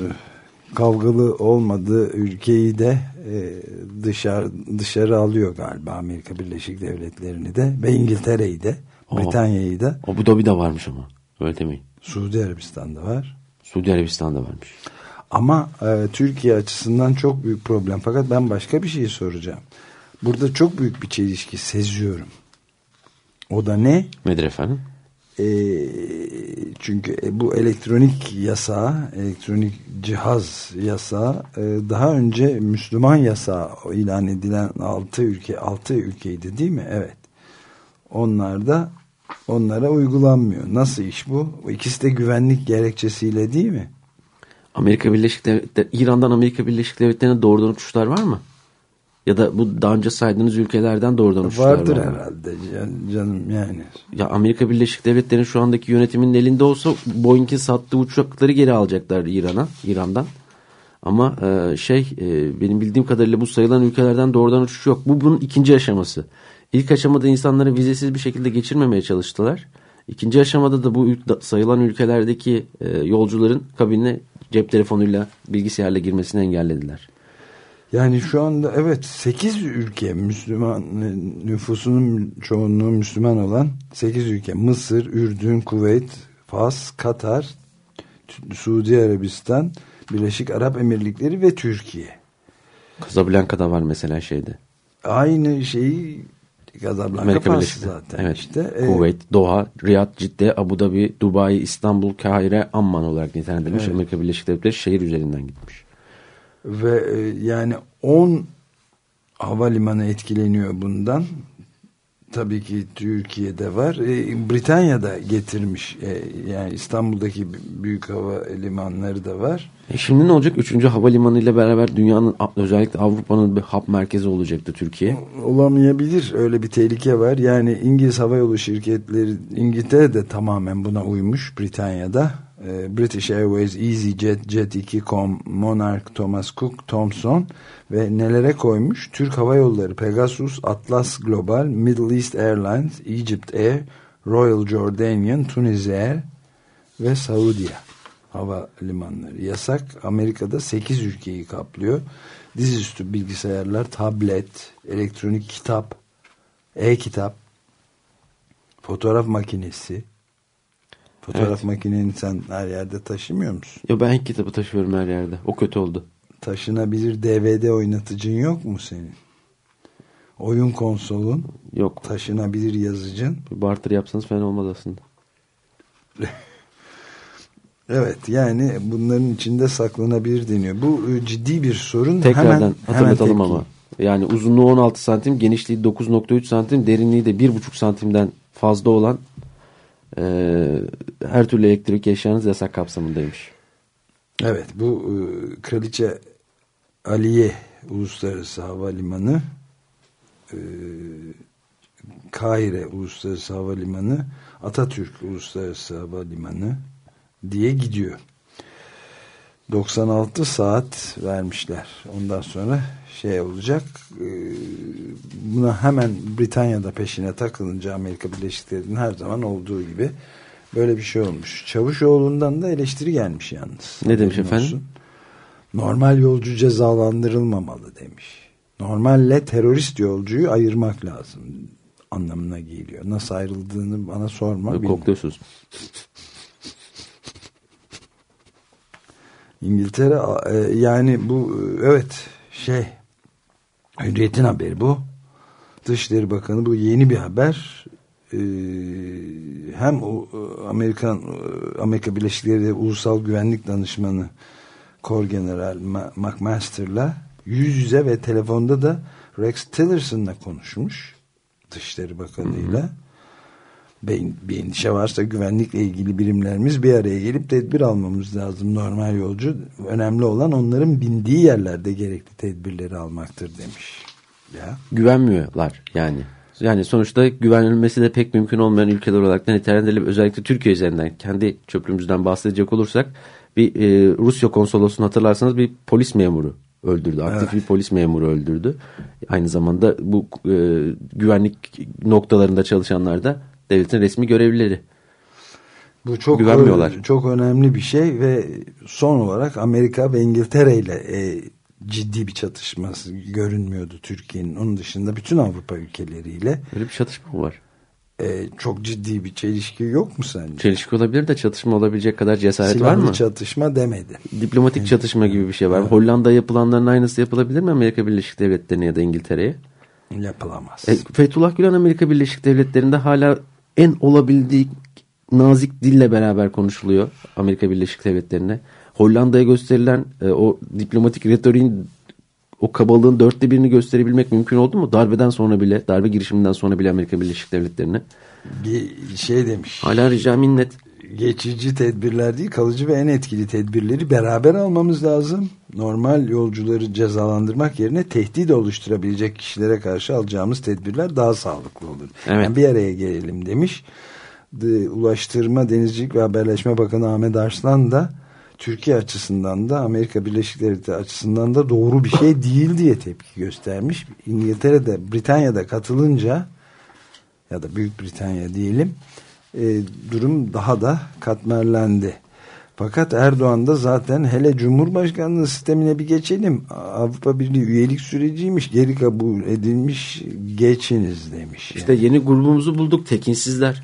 kavgalı olmadığı ülkeyi de e, dışarı dışarı alıyor galiba Amerika Birleşik Devletleri'ni de ve İngiltere'yi de. Britanya'yı da Abu Dhabi'de varmış ama. Öyle demeyin. Suudi Arabistan'da var. Suudi Arabistan'da varmış. Ama e, Türkiye açısından çok büyük problem. Fakat ben başka bir şey soracağım. Burada çok büyük bir çelişki seziyorum. O da ne? Nedir efendim? E, çünkü e, bu elektronik yasağı, elektronik cihaz yasağı e, daha önce Müslüman yasağı ilan edilen 6 ülke, 6 ülkeydi değil mi? Evet. Onlar da onlara uygulanmıyor. Nasıl iş bu? İkisi de güvenlik gerekçesiyle değil mi? Amerika Birleşik Devletleri, İran'dan Amerika Birleşik Devletleri'ne doğrudan uçuşlar var mı? Ya da bu daha önce saydığınız ülkelerden doğrudan uçuşlar Vardır var herhalde can- canım yani. Ya Amerika Birleşik Devletleri'nin şu andaki yönetiminin elinde olsa Boeing'in sattığı uçakları geri alacaklar İran'a, İran'dan. Ama e, şey e, benim bildiğim kadarıyla bu sayılan ülkelerden doğrudan uçuş yok. Bu bunun ikinci aşaması. İlk aşamada insanları vizesiz bir şekilde geçirmemeye çalıştılar. İkinci aşamada da bu sayılan ülkelerdeki e, yolcuların kabinine cep telefonuyla bilgisayarla girmesini engellediler. Yani şu anda evet 8 ülke Müslüman nüfusunun çoğunluğu Müslüman olan 8 ülke Mısır, Ürdün, Kuveyt, Fas, Katar, Suudi Arabistan, Birleşik Arap Emirlikleri ve Türkiye. Casablanca'da var mesela şeyde. Aynı şeyi Casablanca Amerika Fas zaten Evet. işte. E, Kuveyt, Doha, Riyad, Cidde, Abu Dhabi, Dubai, İstanbul, Kahire, Amman olarak nitelendirilmiş. Evet. Amerika Birleşik Devletleri şehir üzerinden gitmiş. Ve e, yani 10 havalimanı etkileniyor bundan. Tabii ki Türkiye'de var. E, Britanya'da getirmiş. E, yani İstanbul'daki büyük hava limanları da var. E şimdi ne olacak? Üçüncü havalimanı ile beraber dünyanın özellikle Avrupa'nın bir hub merkezi olacaktı Türkiye. Olamayabilir. Öyle bir tehlike var. Yani İngiliz havayolu şirketleri İngiltere de tamamen buna uymuş Britanya'da. E, British Airways, EasyJet, Jet2.com, Monarch, Thomas Cook, Thomson ve nelere koymuş? Türk Hava Yolları, Pegasus, Atlas Global, Middle East Airlines, Egypt Air, Royal Jordanian, Tunis Air ve Saudiya hava limanları. Yasak Amerika'da 8 ülkeyi kaplıyor. Dizüstü bilgisayarlar, tablet, elektronik kitap, e-kitap, fotoğraf makinesi. Fotoğraf Evet. makineni sen her yerde taşımıyor musun? Ya ben ilk kitabı taşıyorum her yerde. O kötü oldu. Taşınabilir DVD oynatıcın yok mu senin? Oyun konsolun, Yok. taşınabilir yazıcın. Bir barter yapsanız fena olmaz aslında. *laughs* Evet yani bunların içinde saklanabilir deniyor. Bu e, ciddi bir sorun. Tekrardan hemen, hemen hatırlatalım tepki. ama. Yani uzunluğu 16 santim, genişliği 9.3 santim, derinliği de 1.5 santimden fazla olan e, her türlü elektrik eşyanız yasak kapsamındaymış. Evet bu e, Kraliçe Aliye Uluslararası Havalimanı e, Kahire Uluslararası Havalimanı Atatürk Uluslararası Havalimanı diye gidiyor. 96 saat vermişler. Ondan sonra şey olacak. e, buna hemen Britanya'da peşine takılınca Amerika Birleşik Devletleri'nin her zaman olduğu gibi böyle bir şey olmuş. Çavuşoğlu'ndan da eleştiri gelmiş yalnız. Ne demiş Haberin efendim? olsun. Normal yolcu cezalandırılmamalı demiş. Normalle terörist yolcuyu ayırmak lazım anlamına geliyor. Nasıl ayrıldığını bana sorma. bilmiyorum. Kokluyorsunuz. İngiltere e, yani bu e, evet şey Hürriyet'in haberi bu. Dışişleri Bakanı bu yeni bir haber. E, hem o, e, Amerikan e, Amerika Birleşik Devletleri Ulusal Güvenlik Danışmanı Kor General Ma- McMaster'la yüz yüze ve telefonda da Rex Tillerson'la konuşmuş. Dışişleri Bakanı'yla. Bir endişe varsa güvenlikle ilgili birimlerimiz bir araya gelip tedbir almamız lazım normal yolcu. Önemli olan onların bindiği yerlerde gerekli tedbirleri almaktır demiş. Ya. Güvenmiyorlar yani. Yani sonuçta güvenilmesi de pek mümkün olmayan ülkeler olarak da nitelendirelim. Özellikle Türkiye üzerinden kendi çöplüğümüzden bahsedecek olursak bir e, Rusya konsolosunu hatırlarsanız bir polis memuru öldürdü. Aktif evet. bir polis memuru öldürdü. Aynı zamanda bu e, güvenlik noktalarında çalışanlar da devletin resmi görevlileri. Bu çok güvenmiyorlar. çok önemli bir şey ve son olarak Amerika ve İngiltere ile e, ciddi bir çatışması görünmüyordu Türkiye'nin. Onun dışında bütün Avrupa ülkeleriyle. Öyle bir çatışma mı var? E, çok ciddi bir çelişki yok mu sence? Çelişki olabilir de çatışma olabilecek kadar cesaret Silahlı var mı? çatışma demedi. Diplomatik çatışma gibi bir şey var. Evet. Hollanda yapılanların aynısı yapılabilir mi Amerika Birleşik Devletleri'ne ya da İngiltere'ye? Yapılamaz. E, Fethullah Gülen Amerika Birleşik Devletleri'nde hala en olabildiği nazik dille beraber konuşuluyor Amerika Birleşik Devletleri'ne. Hollanda'ya gösterilen e, o diplomatik retoriğin o kabalığın dörtte birini gösterebilmek mümkün oldu mu? Darbeden sonra bile, darbe girişiminden sonra bile Amerika Birleşik Devletleri'ne. Bir şey demiş. Hala rica minnet. Geçici tedbirler değil, kalıcı ve en etkili tedbirleri beraber almamız lazım. Normal yolcuları cezalandırmak yerine tehdit oluşturabilecek kişilere karşı alacağımız tedbirler daha sağlıklı olur. Evet. Yani bir araya gelelim demiş. Ulaştırma, Denizcilik ve Haberleşme Bakanı Ahmet Arslan da Türkiye açısından da Amerika Birleşik Devletleri açısından da doğru bir şey değil diye tepki göstermiş. İngiltere'de Britanya'da katılınca ya da Büyük Britanya diyelim e, durum daha da katmerlendi. Fakat Erdoğan da zaten hele Cumhurbaşkanlığı sistemine bir geçelim. Avrupa Birliği üyelik süreciymiş. Geri kabul edilmiş geçiniz demiş. İşte yani. yeni grubumuzu bulduk tekinsizler.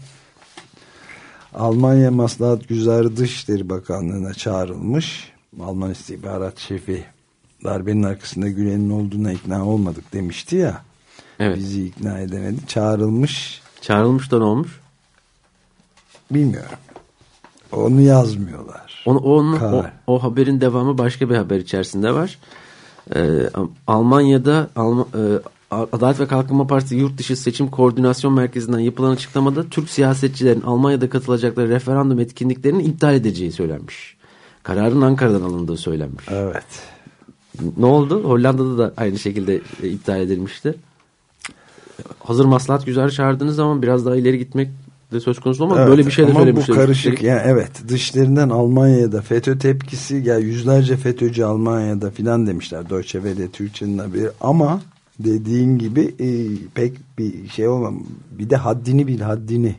Almanya Maslahat Güzarı Dışişleri Bakanlığı'na çağrılmış. Alman istihbarat şefi darbenin arkasında Gülen'in olduğuna ikna olmadık demişti ya. Evet. Bizi ikna edemedi. Çağrılmış. Çağrılmış da ne olmuş? Bilmiyorum. Onu yazmıyorlar. Onu, onu, o, o haberin devamı başka bir haber içerisinde var. Ee, Almanya'da Alman, e, Adalet ve Kalkınma Partisi Yurt Dışı Seçim Koordinasyon Merkezi'nden yapılan açıklamada Türk siyasetçilerin Almanya'da katılacakları referandum etkinliklerini iptal edeceği söylenmiş. Kararın Ankara'dan alındığı söylenmiş. Evet. Ne oldu? Hollanda'da da aynı şekilde e, iptal edilmişti. Hazır maslahat güzel çağırdığınız zaman biraz daha ileri gitmek de söz konusu ama evet, böyle bir şey de söylemişler. Ama bu karışık yani evet dışlarından Almanya'da FETÖ tepkisi ya yüzlerce FETÖ'cü Almanya'da filan demişler Deutsche Welle Türkçe'nin haberi ama dediğin gibi e, pek bir şey olmam. Bir de haddini bil haddini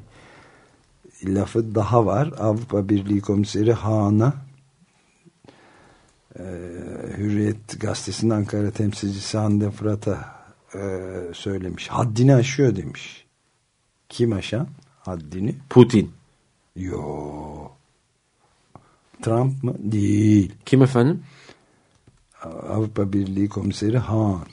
lafı daha var. Avrupa Birliği Komiseri Haan'a e, Hürriyet Gazetesi'nin Ankara temsilcisi Hande Fırat'a e, söylemiş. Haddini aşıyor demiş. Kim aşan haddini? Putin. Yo. Trump mı? Değil. Kim efendim? Avrupa Birliği Komiseri Haan.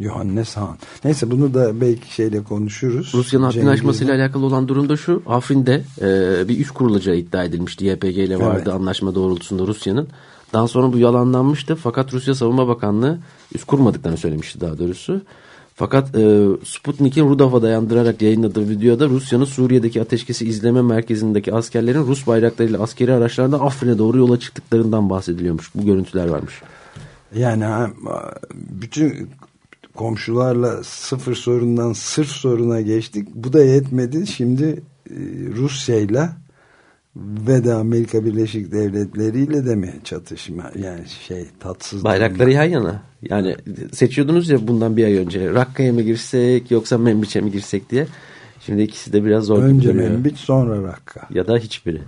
Johannes Hahn. Neyse bunu da belki şeyle konuşuruz. Rusya'nın haddini aşmasıyla alakalı olan durum da şu. Afrin'de e, bir üst kurulacağı iddia edilmişti. YPG ile vardı evet. anlaşma doğrultusunda Rusya'nın. Daha sonra bu yalanlanmıştı. Fakat Rusya Savunma Bakanlığı üst kurmadıklarını söylemişti daha doğrusu. Fakat e, Sputnik'in Rudav'a dayandırarak yayınladığı videoda Rusya'nın Suriye'deki ateşkesi izleme merkezindeki askerlerin Rus bayraklarıyla askeri araçlarda Afrin'e doğru yola çıktıklarından bahsediliyormuş. Bu görüntüler varmış. Yani bütün komşularla sıfır sorundan sırf soruna geçtik. Bu da yetmedi. Şimdi e, Rusya'yla ve de Amerika Birleşik Devletleri ile de mi çatışma yani şey tatsız bayrakları yan yana yani seçiyordunuz ya bundan bir ay önce Rakka'ya mı girsek yoksa Membiç'e mi girsek diye şimdi ikisi de biraz zor önce Membiç sonra Rakka ya da hiçbiri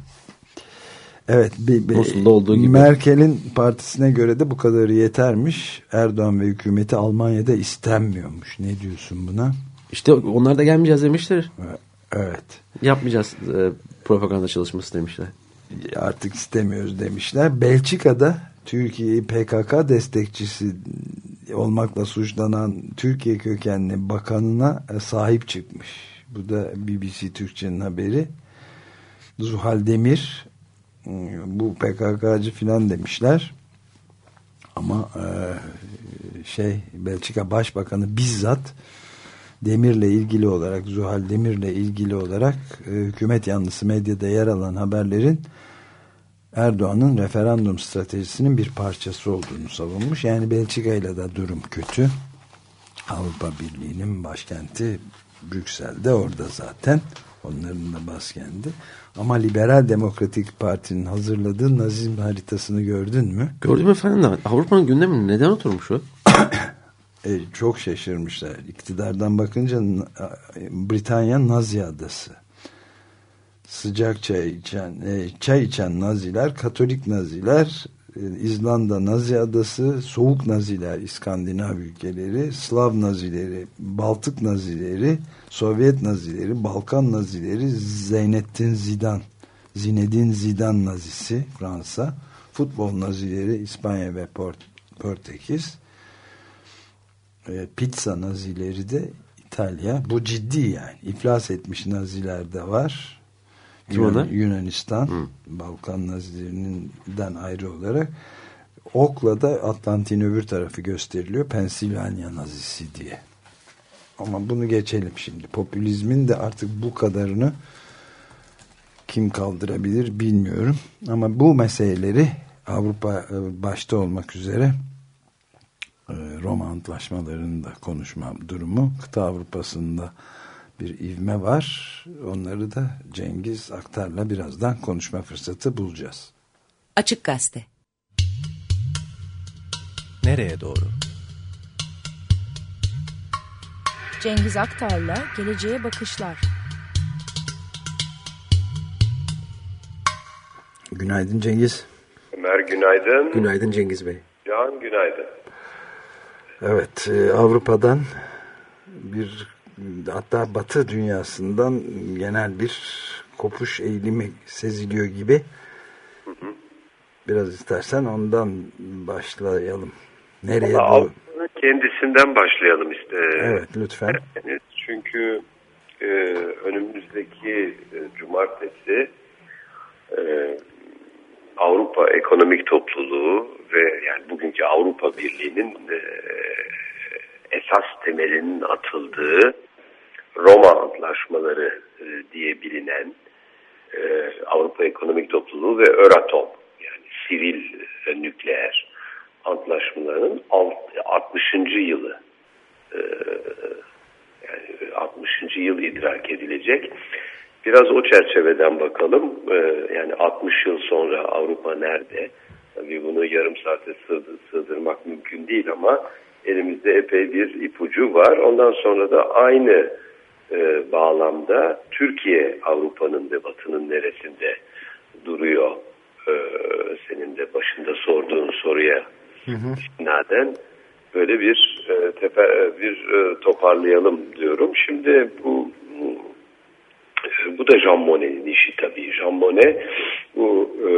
Evet, bir, bir, olduğu gibi. Merkel'in partisine göre de bu kadarı yetermiş. Erdoğan ve hükümeti Almanya'da istenmiyormuş. Ne diyorsun buna? İşte onlar da gelmeyeceğiz demişler. Evet. Yapmayacağız e, propaganda çalışması demişler. Artık istemiyoruz demişler. Belçika'da Türkiye PKK destekçisi olmakla suçlanan Türkiye kökenli bakanına e, sahip çıkmış. Bu da BBC Türkçe'nin haberi. Zuhal Demir bu PKK'cı filan demişler. Ama e, şey Belçika Başbakanı bizzat Demir'le ilgili olarak Zuhal Demir'le ilgili olarak e, hükümet yanlısı medyada yer alan haberlerin Erdoğan'ın referandum stratejisinin bir parçası olduğunu savunmuş. Yani Belçika ile de durum kötü. Avrupa Birliği'nin başkenti Brüksel'de orada zaten. Onların da başkenti. Ama Liberal Demokratik Parti'nin hazırladığı nazizm haritasını gördün mü? Gördüm efendim Avrupa'nın gündemine neden oturmuş o? *coughs* e, çok şaşırmışlar. İktidardan bakınca Britanya Nazi adası. Sıcak çay içen, e, çay içen Naziler, Katolik Naziler, e, İzlanda Nazi adası, soğuk Naziler, İskandinav ülkeleri, Slav Nazileri, Baltık Nazileri, Sovyet Nazileri, Balkan Nazileri, Zeynettin Zidan, Zinedine Zidane Nazisi Fransa, futbol Nazileri İspanya ve Port Portekiz, e, pizza Nazileri de İtalya. Bu ciddi yani. İflas etmiş Naziler de var. Yunan, Yunanistan, Hı. Balkan Nazilerinden ayrı olarak. Okla da Atlantin öbür tarafı gösteriliyor. Pensilvanya Nazisi diye. Ama bunu geçelim şimdi. Popülizmin de artık bu kadarını kim kaldırabilir bilmiyorum. Ama bu meseleleri Avrupa e, başta olmak üzere Roma antlaşmalarının da konuşma durumu kıta Avrupa'sında bir ivme var. Onları da Cengiz Aktar'la birazdan konuşma fırsatı bulacağız. Açık Gazete Nereye doğru? Cengiz Aktar'la Geleceğe Bakışlar Günaydın Cengiz. Ömer günaydın. Günaydın Cengiz Bey. Can günaydın. Evet e, Avrupa'dan bir hatta Batı dünyasından genel bir kopuş eğilimi seziliyor gibi. Hı hı. Biraz istersen ondan başlayalım. Nereye doğru? Kendisinden başlayalım işte. Evet lütfen. Çünkü e, önümüzdeki e, cumartesi e, Avrupa Ekonomik Topluluğu ve yani bugünkü Avrupa Birliği'nin e, esas temelinin atıldığı Roma Antlaşmaları e, diye bilinen e, Avrupa Ekonomik Topluluğu ve Euratom yani sivil e, nükleer antlaşmalarının 60. yılı e, yani 60. yıl idrak edilecek. Biraz o çerçeveden bakalım. E, yani 60 yıl sonra Avrupa nerede? Tabii bunu yarım saate sığdırmak mümkün değil ama elimizde epey bir ipucu var. Ondan sonra da aynı e, bağlamda Türkiye Avrupa'nın ve Batı'nın neresinde duruyor? E, senin de başında sorduğun soruya istinaden böyle bir e, tepe, bir e, toparlayalım diyorum. Şimdi bu bu da Jean Monnet'in işi tabii. Jean Monnet bu e,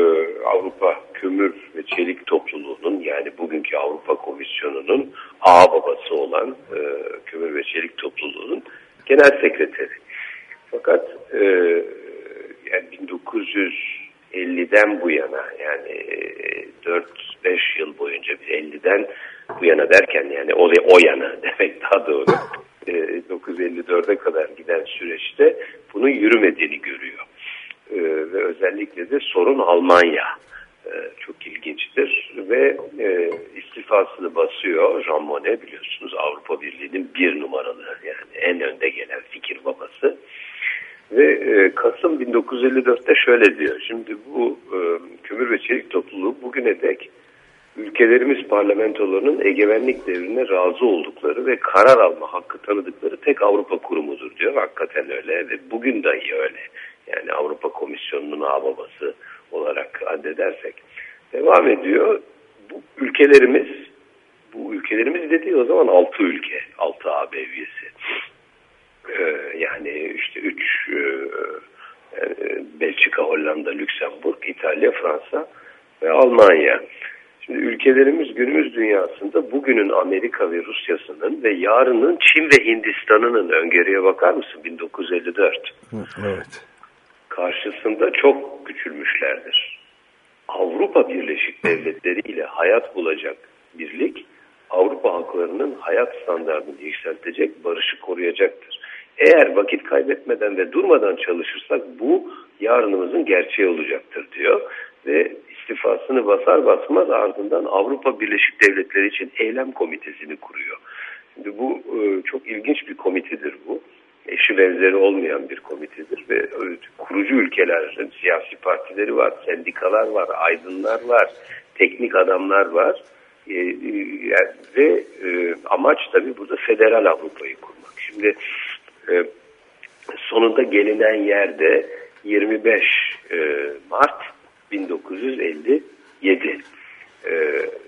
Avrupa Kömür ve Çelik Topluluğu'nun yani bugünkü Avrupa Komisyonu'nun ağ babası olan e, Kömür ve Çelik Topluluğu'nun genel sekreteri. Fakat e, yani 1950'den bu yana yani 4-5 yıl boyunca 50'den bu yana derken yani o, o yana *laughs* demek daha doğru 1954'e kadar giden süreçte bunun yürümediğini görüyor. E, ve özellikle de sorun Almanya e, çok ilginçtir ve e, istifasını basıyor Jean Monnet biliyorsunuz Avrupa Birliği'nin bir numaralı yani en önde gelen fikir babası. Ve e, Kasım 1954'te şöyle diyor. Şimdi bu e, kömür ve çelik topluluğu bugüne dek ülkelerimiz parlamentolarının egemenlik devrine razı oldukları ve karar alma hakkı tanıdıkları tek Avrupa kurumudur diyor. Hakikaten öyle ve bugün dahi öyle. Yani Avrupa Komisyonu'nun ağababası olarak addedersek. Devam ediyor. Bu ülkelerimiz bu ülkelerimiz dediği o zaman 6 ülke. 6 AB üyesi. Ee, yani işte 3 e, e, Belçika, Hollanda, Lüksemburg, İtalya, Fransa ve Almanya. Şimdi ülkelerimiz günümüz dünyasında bugünün Amerika ve Rusya'sının ve yarının Çin ve Hindistan'ının öngörüye bakar mısın 1954? Evet. Karşısında çok küçülmüşlerdir. Avrupa Birleşik Devletleri ile hayat bulacak birlik Avrupa halklarının hayat standartını yükseltecek, barışı koruyacaktır. Eğer vakit kaybetmeden ve durmadan çalışırsak bu yarınımızın gerçeği olacaktır diyor. Ve istifasını basar basmaz ardından Avrupa Birleşik Devletleri için eylem komitesini kuruyor. Şimdi bu e, çok ilginç bir komitedir bu. Eşi benzeri olmayan bir komitedir ve kurucu ülkelerin siyasi partileri var, sendikalar var, aydınlar var, teknik adamlar var. E, e, ve e, amaç tabii burada federal Avrupa'yı kurmak. Şimdi e, sonunda gelinen yerde 25 e, Mart 1957 e,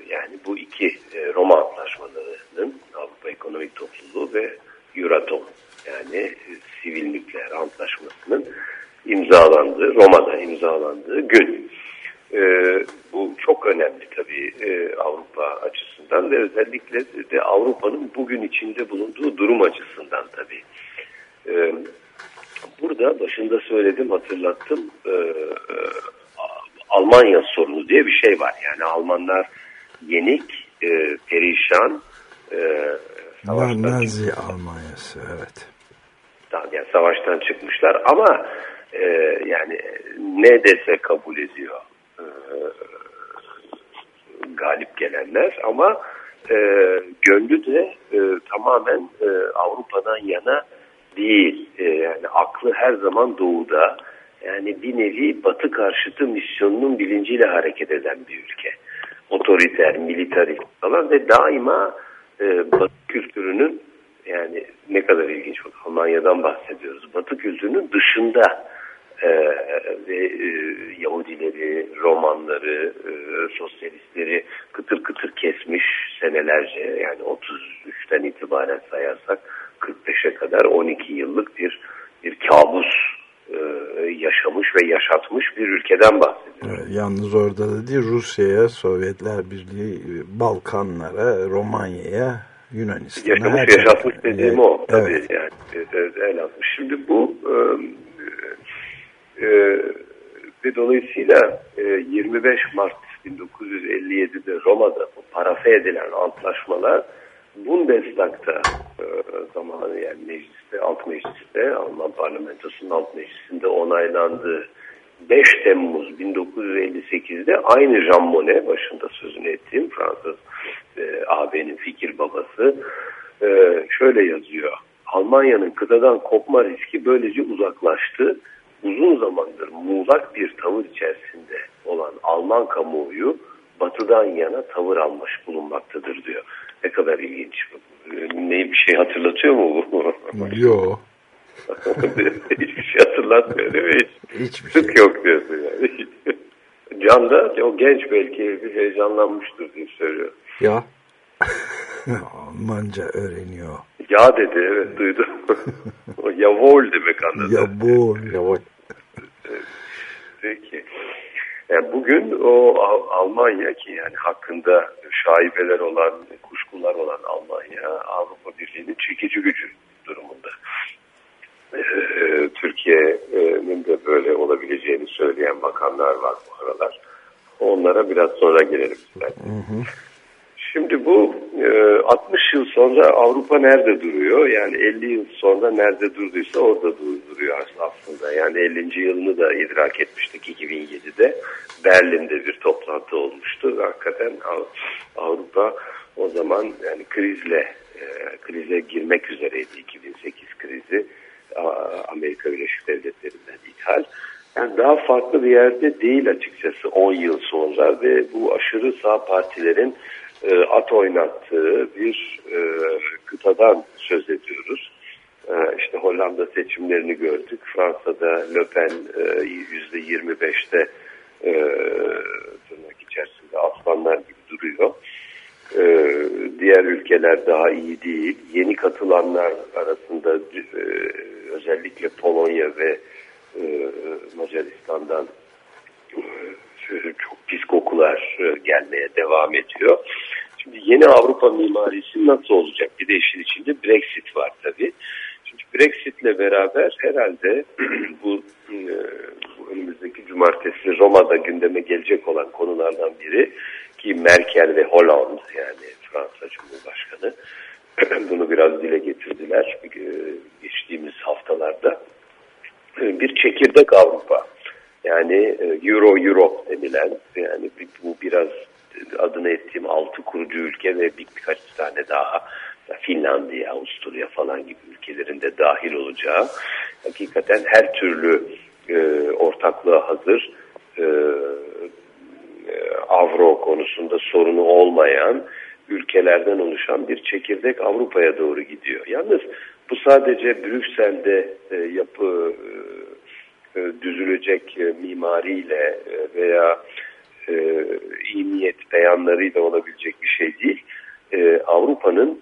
yani bu iki e, Roma Antlaşmaları'nın Avrupa Ekonomik Topluluğu ve Euratom yani e, sivil nükleer antlaşmasının imzalandığı, Roma'da imzalandığı gün. E, bu çok önemli tabii e, Avrupa açısından ve özellikle de Avrupa'nın bugün içinde bulunduğu durum açısından tabii. E, burada başında söyledim, hatırlattım. E, e, Almanya sorunu diye bir şey var. Yani Almanlar yenik, e, perişan, e, Nazi Almanyası evet. Tamam yani savaştan çıkmışlar ama e, yani ne dese kabul ediyor e, galip gelenler ama e, gönlü de e, tamamen e, Avrupa'dan yana değil. E, yani aklı her zaman doğuda. Yani bir nevi batı karşıtı misyonunun bilinciyle hareket eden bir ülke. Otoriter, militarist falan ve daima e, batı kültürünün yani ne kadar ilginç bak Almanya'dan bahsediyoruz. Batı kültürünün dışında e, ve e, Yahudileri, Romanları, e, sosyalistleri kıtır kıtır kesmiş senelerce yani 33'ten itibaren sayarsak 45'e kadar 12 yıllık bir bir kabus yaşamış ve yaşatmış bir ülkeden bahsediyoruz. Evet, yalnız orada da değil Rusya'ya, Sovyetler Birliği, Balkanlara, Romanya'ya, Yunanistan'a. Yaşamış yaşatmış dediğim o tabii evet. yani el atmış. Şimdi bu e, e, ve dolayısıyla e, 25 Mart 1957'de Roma'da bu parafe edilen antlaşmalar Bundestag'da e, zamanı yani mecliste, alt mecliste, Alman parlamentosunun alt meclisinde onaylandı. 5 Temmuz 1958'de aynı Jean Monnet başında sözünü ettiğim Fransız e, AB'nin fikir babası e, şöyle yazıyor. Almanya'nın kıtadan kopma riski böylece uzaklaştı. Uzun zamandır muğlak bir tavır içerisinde olan Alman kamuoyu batıdan yana tavır almış bulunmaktadır diyor. Ne kadar ilginç. Ne bir şey hatırlatıyor mu bu? *laughs* Yok. *laughs* Hiçbir şey hatırlatmıyor değil mi? Hiç, Hiçbir şey. yok diyorsun yani. *laughs* Can da o genç belki bir heyecanlanmıştır diye söylüyor. Ya. Almanca öğreniyor. Ya dedi evet duydum. yavol demek anladım. Yavol. Yavol. Peki. Yani bugün o Almanya ki yani hakkında şaibeler olan, kuşkular olan Almanya Avrupa Birliği'nin çekici gücü durumunda. Ee, Türkiye'nin de böyle olabileceğini söyleyen bakanlar var bu aralar. Onlara biraz sonra gelelim. Hı hı. Şimdi bu 60 yıl sonra Avrupa nerede duruyor? Yani 50 yıl sonra nerede durduysa orada duruyor aslında. Yani 50. yılını da idrak etmiştik 2007'de. Berlin'de bir toplantı olmuştu. Hakikaten Avrupa o zaman yani krizle krize girmek üzereydi 2008 krizi. Amerika Birleşik Devletleri'nden ithal. Yani daha farklı bir yerde değil açıkçası 10 yıl sonra ve bu aşırı sağ partilerin e, at oynattığı bir e, kıtadan söz ediyoruz. E, işte Hollanda seçimlerini gördük. Fransa'da Le Pen e, %25'te e, tırnak içerisinde aslanlar gibi duruyor. E, diğer ülkeler daha iyi değil. Yeni katılanlar arasında özellikle Polonya ve Macaristan'dan e, çok pis kokular e, gelmeye devam ediyor. Şimdi yeni Avrupa mimarisi nasıl olacak? Bir de işin içinde Brexit var tabii. Şimdi Brexit'le beraber herhalde *clears throat* bu, e, bu önümüzdeki cumartesi Roma'da gündeme gelecek olan konulardan biri ki Merkel ve Hollande yani Fransa Cumhurbaşkanı *clears throat* bunu biraz dile getirdiler geçtiğimiz haftalarda. Bir çekirdek Avrupa Euro-Europe denilen yani bu biraz adını ettiğim altı kurucu ülke ve bir, birkaç tane daha Finlandiya, Avusturya falan gibi ülkelerin de dahil olacağı hakikaten her türlü e, ortaklığa hazır e, avro konusunda sorunu olmayan ülkelerden oluşan bir çekirdek Avrupa'ya doğru gidiyor. Yalnız bu sadece Brüksel'de e, yapı e, e düzülecek e, mimariyle e, veya e, iyi niyet beyanlarıyla olabilecek bir şey değil. E, Avrupa'nın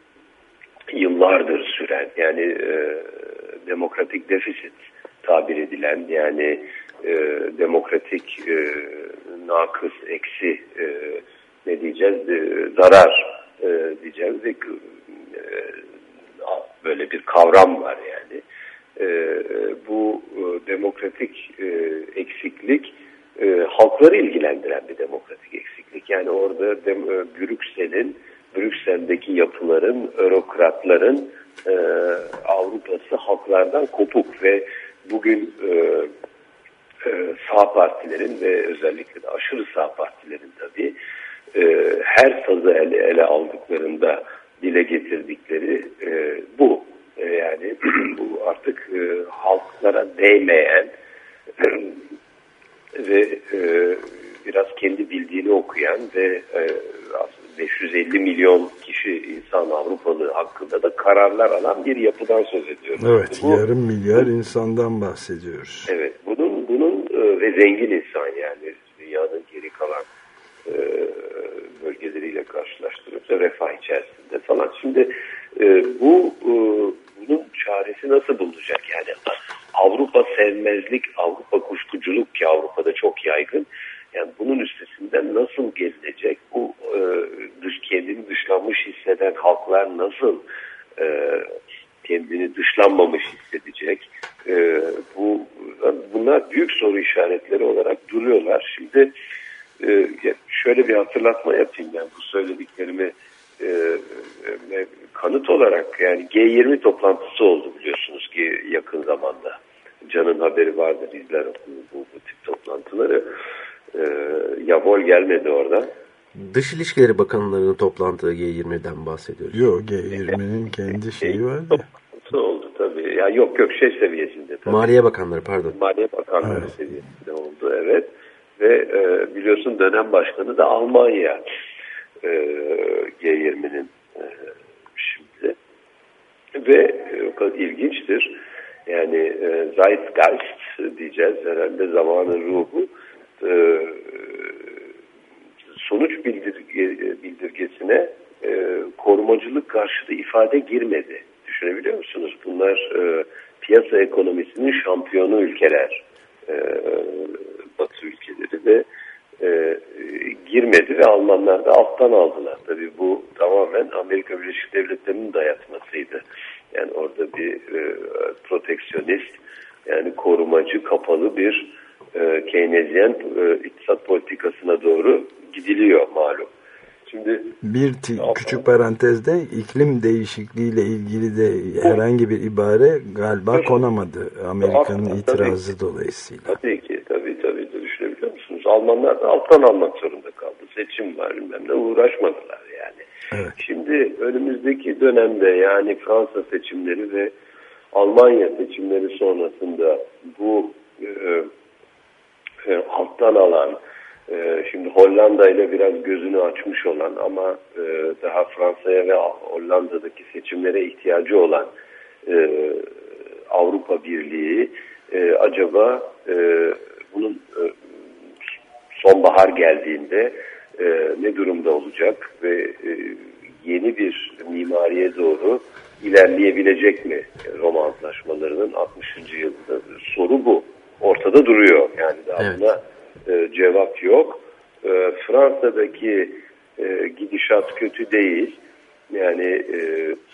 yıllardır süren yani e, demokratik defisit tabir edilen yani e, demokratik e, nakıs, eksi e, ne diyeceğiz e, zarar e, diyeceğiz e, böyle bir kavram var yani. E, bu e, demokratik e, eksiklik e, halkları ilgilendiren bir demokratik eksiklik. Yani orada dem, e, Brüksel'in, Brüksel'deki yapıların, örokratların e, Avrupa'sı halklardan kopuk ve bugün e, e, sağ partilerin ve özellikle de aşırı sağ partilerin tabii e, her sazı ele, ele aldıklarında dile getirdikleri e, bu. E, yani *clears throat* bu artık e, halklara değmeyen *clears throat* ve e, biraz kendi bildiğini okuyan ve e, 550 milyon kişi insan Avrupalı hakkında da kararlar alan bir yapıdan söz ediyoruz. Evet, Bu, yarım milyar insandan bahsediyoruz. Evet, bunun bunun e, ve zengin insan yani dünyanın geri kalan e, bölgeleriyle karşılaştırıyorsa refah içerisinde falan. Şimdi e, bu e, bunun çaresi nasıl bulunacak? Yani Avrupa sevmezlik, Avrupa kuşkuculuk ki Avrupa'da çok yaygın. Yani bunun üstesinden nasıl gelinecek? Bu e, kendini dışlanmış hisseden halklar nasıl e, kendini dışlanmamış hissedecek? E, bu Bunlar büyük soru işaretleri olarak duruyorlar. Şimdi e, şöyle bir hatırlatma yapayım ben bu söylediklerimi e, e, kanıt olarak yani G20 toplantısı oldu biliyorsunuz ki yakın zamanda. Can'ın haberi vardır izler bu, bu, bu tip toplantıları. E, Yavol gelmedi orada. Dış İlişkileri Bakanlarının toplantığı G20'den bahsediyoruz. Yok G20'nin *laughs* kendi şeyi var ya. oldu tabii. Ya yok yok şey seviyesinde tabii. Maliye Bakanları pardon. Maliye Bakanları evet. seviyesinde oldu evet. Ve e, biliyorsun dönem başkanı da Almanya e, G20'nin e, şimdi. Ve e, ilginçtir. Yani e, Zeitgeist diyeceğiz herhalde zamanın ruhu e, sonuç bildirge, bildirgesine e, korumacılık karşıtı ifade girmedi. Düşünebiliyor musunuz? Bunlar e, piyasa ekonomisinin şampiyonu ülkeler. E, Batı ülkeleri de e, girmedi ve Almanlar da alttan aldılar. Tabii bu tamamen Amerika Birleşik Devletleri'nin dayatmasıydı. Yani orada bir e, proteksiyonist yani korumacı kapalı bir e, Keynesyen e, iktisat politikasına doğru gidiliyor malum. Şimdi bir küçük parantezde iklim değişikliğiyle ilgili de herhangi bir ibare galiba konamadı Amerika'nın itirazı tabii, dolayısıyla. Tabii Almanlar da alttan almak zorunda kaldı. Seçim var bilmem ne uğraşmadılar yani. Evet. Şimdi önümüzdeki dönemde yani Fransa seçimleri ve Almanya seçimleri sonrasında bu e, e, alttan alan e, şimdi Hollanda ile biraz gözünü açmış olan ama e, daha Fransa'ya ve Hollanda'daki seçimlere ihtiyacı olan e, Avrupa Birliği e, acaba e, bunun e, sonbahar geldiğinde e, ne durumda olacak ve e, yeni bir mimariye doğru ilerleyebilecek mi Roma Antlaşmalarının 60. yılında? Soru bu. Ortada duruyor. Yani daha evet. buna e, cevap yok. E, Fransa'daki e, gidişat kötü değil. Yani e,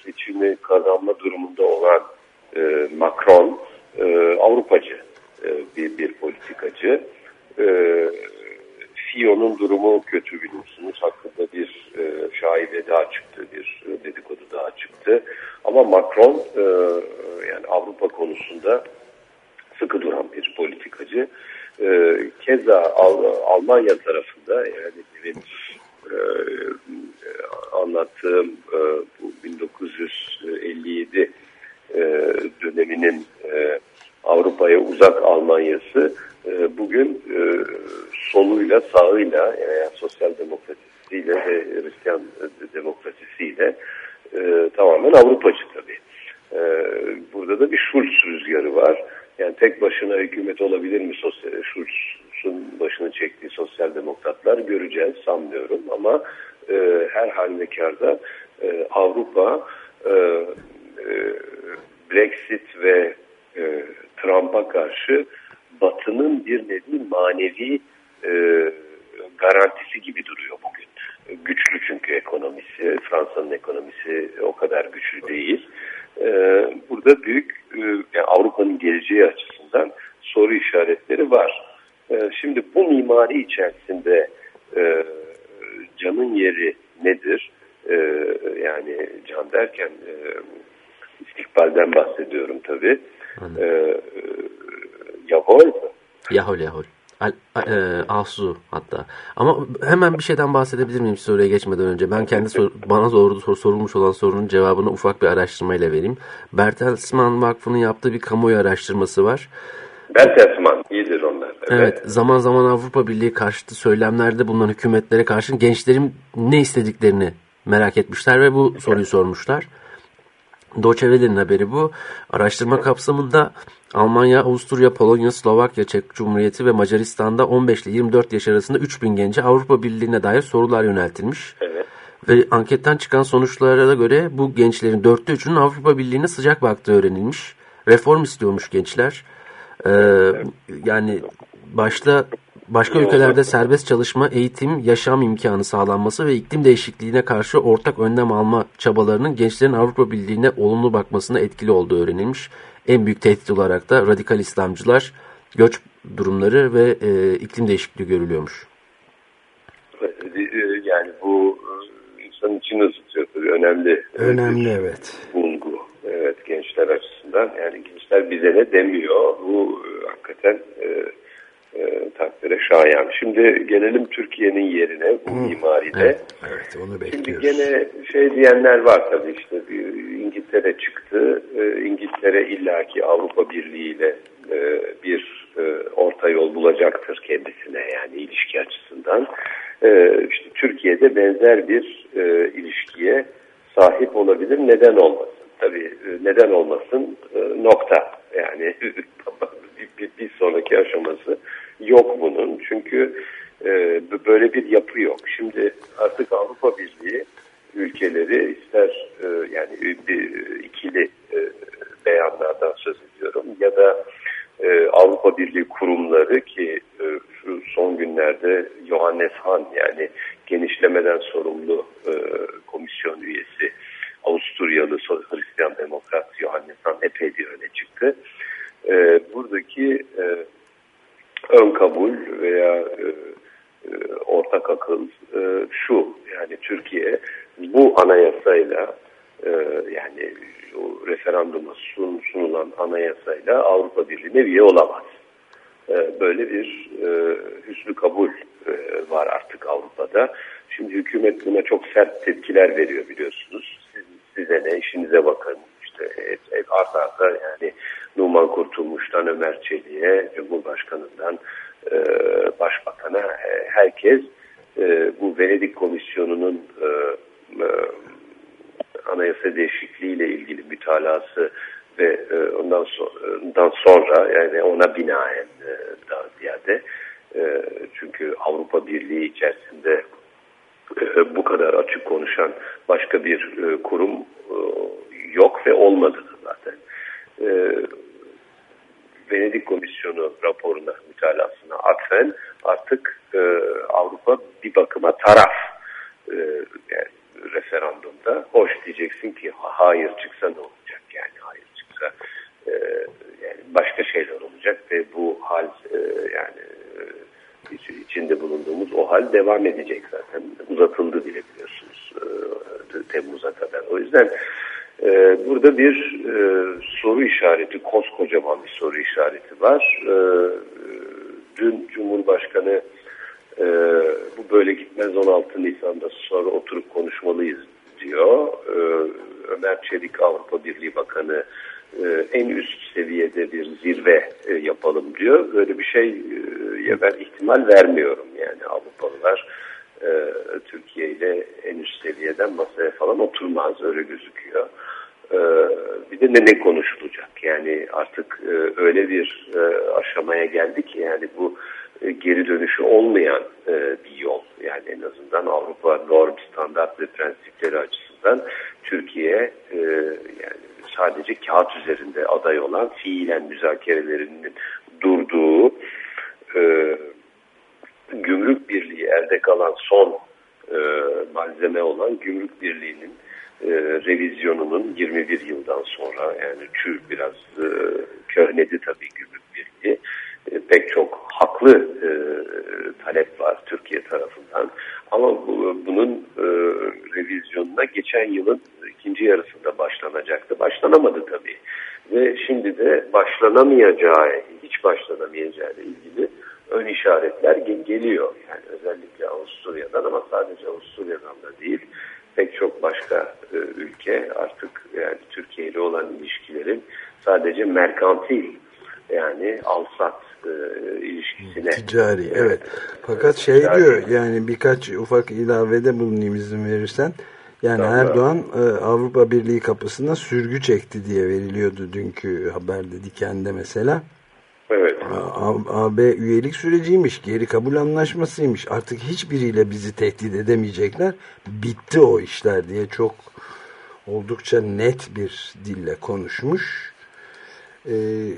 seçimi kazanma durumunda olan e, Macron e, Avrupacı e, bir, bir politikacı. E, FİO'nun durumu kötü biliyorsunuz. Hakkında bir e, şaibe daha çıktı, bir dedikodu daha çıktı. Ama Macron e, yani Avrupa konusunda sıkı duran bir politikacı. E, keza Al Almanya tarafında yani benim e, anlattığım e, bu 1957 e, döneminin e, Avrupa'ya uzak Almanyası e, bugün e, soluyla sağıyla yani sosyal demokrasisiyle ve Hristiyan demokrasisiyle e, tamamen Avrupacı tabii. E, burada da bir Schulz rüzgarı var. Yani tek başına hükümet olabilir mi sosyal, Schulz'un başını çektiği sosyal demokratlar göreceğiz sanmıyorum ama e, her halükarda e, Avrupa e, e, Brexit ve e, Trump'a karşı Batı'nın bir nevi manevi e, garantisi gibi duruyor bugün. Güçlü çünkü ekonomisi, Fransa'nın ekonomisi o kadar güçlü değil. E, burada büyük e, yani Avrupa'nın geleceği açısından soru işaretleri var. E, şimdi bu mimari içerisinde e, canın yeri nedir? E, yani can derken e, istikbalden bahsediyorum tabii. E, Yahol? Yahol Yahol. Al, e, Asu hatta. Ama hemen bir şeyden bahsedebilir miyim soruya geçmeden önce? Ben kendi sor, bana doğru sor, sorulmuş olan sorunun cevabını ufak bir araştırmayla vereyim. Bertelsmann Vakfı'nın yaptığı bir kamuoyu araştırması var. Bertelsmann iyidir onlar. Evet. evet zaman zaman Avrupa Birliği karşıtı söylemlerde bulunan hükümetlere karşı gençlerin ne istediklerini merak etmişler ve bu soruyu sormuşlar. Doçevele'nin haberi bu. Araştırma kapsamında Almanya, Avusturya, Polonya, Slovakya, Çek Cumhuriyeti ve Macaristan'da 15 ile 24 yaş arasında 3000 gence Avrupa Birliği'ne dair sorular yöneltilmiş. Evet. Ve anketten çıkan sonuçlara göre bu gençlerin dörtte üçünün Avrupa Birliği'ne sıcak baktığı öğrenilmiş. Reform istiyormuş gençler. Ee, yani başta başka ülkelerde serbest çalışma, eğitim, yaşam imkanı sağlanması ve iklim değişikliğine karşı ortak önlem alma çabalarının gençlerin Avrupa Birliği'ne olumlu bakmasına etkili olduğu öğrenilmiş. En büyük tehdit olarak da radikal İslamcılar, göç durumları ve e, iklim değişikliği görülüyormuş. Yani bu e, insanın içini ısıtıyor tabii önemli. Önemli evet. Bulgu. Evet gençler açısından yani gençler bize ne demiyor bu e, hakikaten e, e, takdire şayan. Şimdi gelelim Türkiye'nin yerine bu hmm. mimaride. Evet, evet onu bekliyoruz. Şimdi gene şey diyenler var tabii işte İngiltere çıktı. E, İngiltere illaki Avrupa Birliği ile e, bir e, orta yol bulacaktır kendisine yani ilişki açısından. E, işte Türkiye'de benzer bir e, ilişkiye sahip olabilir. Neden olmasın? Tabii e, neden olmasın e, nokta. Yani *laughs* bir, bir, bir sonraki aşaması yok bunun. Çünkü e, böyle bir yapı yok. Şimdi artık Avrupa Birliği ülkeleri ister e, yani bir ikili e, beyanlardan söz ediyorum ya da e, Avrupa Birliği kurumları ki e, şu son günlerde Johannes Hahn yani genişlemeden sorumlu e, komisyon üyesi Avusturyalı Hristiyan Demokrat Johannes Hahn epey bir öne çıktı. E, buradaki e, ön kabul veya e, e, ortak akıl e, şu yani Türkiye bu anayasayla e, yani o referanduma sun, sunulan anayasayla Avrupa Birliği'ne üye olamaz. E, böyle bir e, hüsnü kabul e, var artık Avrupa'da. Şimdi hükümet buna çok sert tepkiler veriyor biliyorsunuz. Siz, size ne işinize bakın işte et, et, arta arta yani Numan Kurtulmuş'tan Ömer Çelik'e, Cumhurbaşkanı'ndan e, Başbakan'a e, herkes e, bu Venedik Komisyonu'nun e, e, anayasa değişikliğiyle ilgili mütalası ve e, ondan, so ondan sonra yani ona binaen e, daha ziyade e, çünkü Avrupa Birliği içerisinde e, bu kadar açık konuşan başka bir e, kurum e, yok ve olmadı zaten. E, Venedik Komisyonu raporuna, mütalasına atfen artık Avrupa bir bakıma taraf yani referandumda. Hoş diyeceksin ki hayır çıksa ne olacak yani hayır çıksa yani başka şeyler olacak ve bu hal yani içinde bulunduğumuz o hal devam edecek zaten. Uzatıldı bile biliyorsunuz e, Temmuz'a kadar. O yüzden ee, burada bir e, soru işareti, koskocaman bir soru işareti var. Dün Cumhurbaşkanı e, bu böyle gitmez 16 Nisan'da sonra oturup konuşmalıyız diyor. E, Ömer Çelik Avrupa Birliği Bakanı e, en üst seviyede bir zirve e, yapalım diyor. Böyle bir şey e, ben ihtimal vermiyorum yani Avrupalılar e, Türkiye ile en üst seviyeden masaya falan oturmaz öyle gözüküyor. Bir de ne, ne konuşulacak yani artık öyle bir e, aşamaya geldik yani bu geri dönüşü olmayan bir yol yani en azından Avrupa norm standart ve prensipleri açısından Türkiye yani sadece kağıt üzerinde aday olan fiilen müzakerelerinin durduğu e, gümrük birliği elde kalan son e, malzeme olan gümrük birliğinin e, revizyonunun 21 yıldan sonra yani çür biraz e, köhnedi tabii gümrük birliği pek çok haklı e, talep var Türkiye tarafından ama bu, bunun e, revizyonuna geçen yılın ikinci yarısında başlanacaktı. Başlanamadı tabii. Ve şimdi de başlanamayacağı, hiç başlanamayacağı ile ilgili ön işaretler geliyor. Yani özellikle Avusturya'dan ama sadece Avusturya'dan da değil pek çok başka e, ülke artık yani Türkiye ile olan ilişkilerin sadece merkantil yani alsat e, ilişkisine. Ticari evet. Fakat şey ticari. diyor yani birkaç ufak ilavede bulunayım izin verirsen. Yani tamam. Erdoğan e, Avrupa Birliği kapısına sürgü çekti diye veriliyordu dünkü haberde Diken'de mesela. Evet. AB üyelik süreciymiş, geri kabul anlaşmasıymış. Artık hiçbiriyle bizi tehdit edemeyecekler. Bitti o işler diye çok oldukça net bir dille konuşmuş. Ee,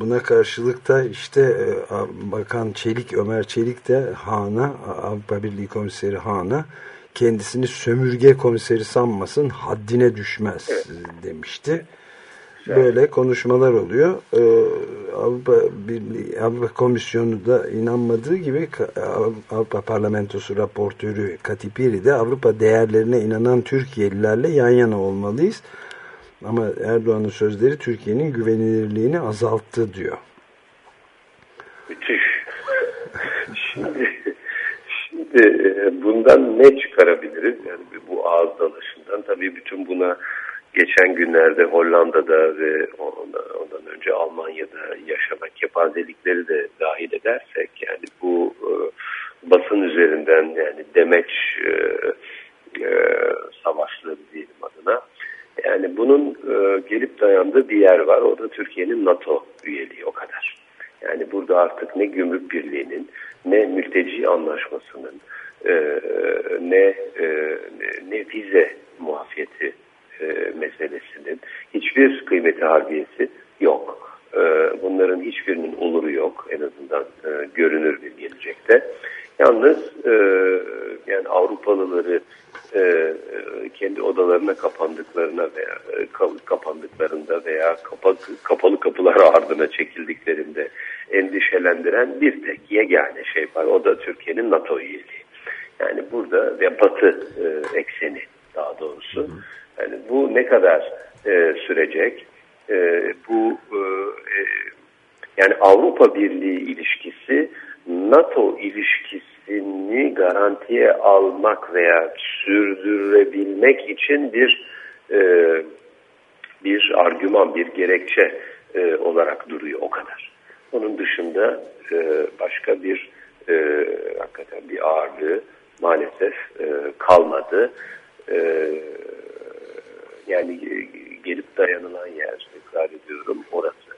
buna karşılık da işte e, Bakan Çelik, Ömer Çelik de Han'a, Avrupa Birliği Komiseri Han'a kendisini sömürge komiseri sanmasın haddine düşmez demişti. Böyle konuşmalar oluyor. Ee, Avrupa Birliği, Avrupa Komisyonu da inanmadığı gibi Avrupa Parlamentosu raportörü Katipiri de Avrupa değerlerine inanan Türkiye'lilerle yan yana olmalıyız. Ama Erdoğan'ın sözleri Türkiye'nin güvenilirliğini azalttı diyor. Müthiş. *laughs* Şimdi e, bundan ne çıkarabiliriz? Yani bu ağız dalışından tabii bütün buna geçen günlerde Hollanda'da ve ondan önce Almanya'da yaşanan kepazelikleri de dahil edersek yani bu e, basın üzerinden yani demeç e, e, savaşları diyelim adına yani bunun e, gelip dayandığı bir yer var o da Türkiye'nin NATO üyeliği o kadar. Yani burada artık ne gümrük birliğinin ne mülteci anlaşmasının e, ne, e, ne vize muafiyeti e, meselesinin hiçbir kıymeti harbiyesi yok. E, bunların hiçbirinin oluru yok en azından e, görünür bir gelecekte. Yalnız e, yani Avrupalıları e, e kendi odalarına kapandıklarına veya e, kapandıklarında veya kapa, kapalı kapılar *laughs* ardına çekildiklerinde endişelendiren bir tek yegane şey var. O da Türkiye'nin NATO üyeliği. Yani burada ve Batı e, ekseni daha doğrusu. Yani bu ne kadar e, sürecek? E, bu e, e, yani Avrupa Birliği ilişkisi NATO ilişkisini garantiye almak veya sürdürebilmek için bir e, bir argüman, bir gerekçe e, olarak duruyor o kadar. Onun dışında e, başka bir e, hakikaten bir ağırlığı maalesef e, kalmadı. E, yani gelip dayanılan yer tekrar ediyorum orası.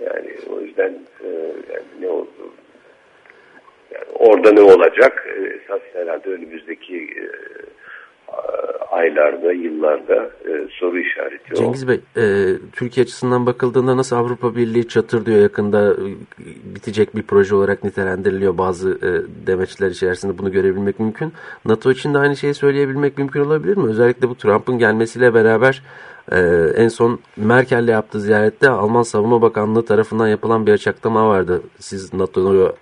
Yani o yüzden e, yani ne oldu? Orada ne olacak? E, esas herhalde önümüzdeki e, aylarda, yıllarda e, soru işareti Cengiz Bey, e, Türkiye açısından bakıldığında nasıl Avrupa Birliği çatır diyor yakında bitecek bir proje olarak nitelendiriliyor bazı e, demeçler içerisinde bunu görebilmek mümkün. NATO için de aynı şeyi söyleyebilmek mümkün olabilir mi? Özellikle bu Trump'ın gelmesiyle beraber e, en son Merkel'le yaptığı ziyarette Alman Savunma Bakanlığı tarafından yapılan bir açıklama vardı. Siz NATO'yu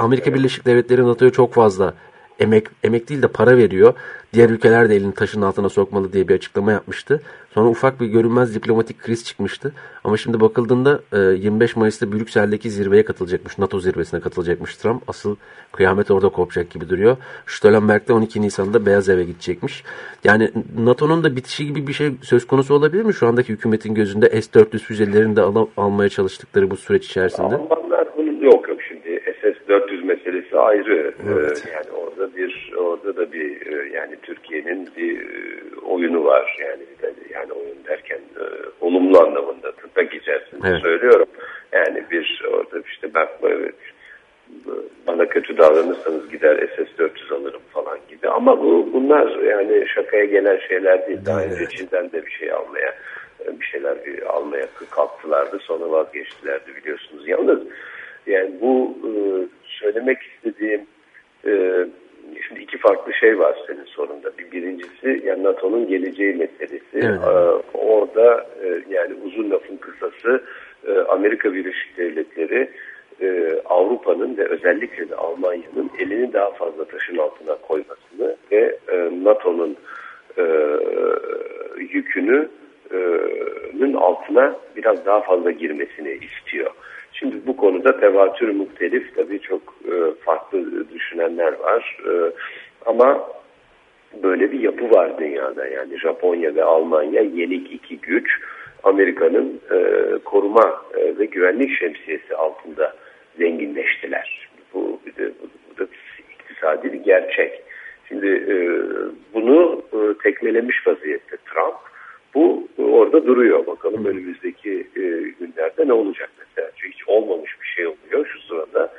Amerika. Birleşik Devletleri NATO'ya çok fazla emek emek değil de para veriyor. Diğer ülkeler de elini taşın altına sokmalı diye bir açıklama yapmıştı. Sonra ufak bir görünmez diplomatik kriz çıkmıştı. Ama şimdi bakıldığında 25 e, Mayıs'ta Brüksel'deki zirveye katılacakmış. NATO zirvesine katılacakmış Trump. Asıl kıyamet orada kopacak gibi duruyor. Stoltenberg de 12 Nisan'da Beyaz Eve gidecekmiş. Yani NATO'nun da bitişi gibi bir şey söz konusu olabilir mi? Şu andaki hükümetin gözünde S-400 füzelerini de al almaya çalıştıkları bu süreç içerisinde. Almanlar 400 meselesi ayrı. Evet. E, yani orada bir orada da bir e, yani Türkiye'nin bir e, oyunu var yani yani oyun derken e, olumlu anlamında tırnak içerisinde evet. söylüyorum. Yani bir orada işte bakma evet, bana kötü davranırsanız gider SS-400 alırım falan gibi. Ama bu bunlar yani şakaya gelen şeyler değil. Daha önce Çin'den de bir şey almaya bir şeyler bir almaya kalktılardı. Sonra vazgeçtilerdi biliyorsunuz. Yalnız yani bu söylemek istediğim e, şimdi iki farklı şey var senin sorunda. Bir birincisi yani NATO'nun geleceği meselesi. Evet. E, orada e, yani uzun lafın kısası e, Amerika Birleşik Devletleri e, Avrupa'nın ve özellikle de Almanya'nın elini daha fazla taşın altına koymasını ve e, NATO'nun e, yükünü e, altına biraz daha fazla girmesini istiyor. Şimdi bu konuda tevatür muhtelif tabii çok e, farklı düşünenler var. E, ama böyle bir yapı var dünyada yani Japonya ve Almanya yenik iki güç Amerika'nın e, koruma e, ve güvenlik şemsiyesi altında zenginleştiler. Bu, bu, da, bu da iktisadi bir gerçek. Şimdi e, bunu e, tekmelemiş vaziyette Trump. Bu orada duruyor. Bakalım önümüzdeki e, günlerde ne olacak mesela. Çünkü hiç olmamış bir şey oluyor şu sırada.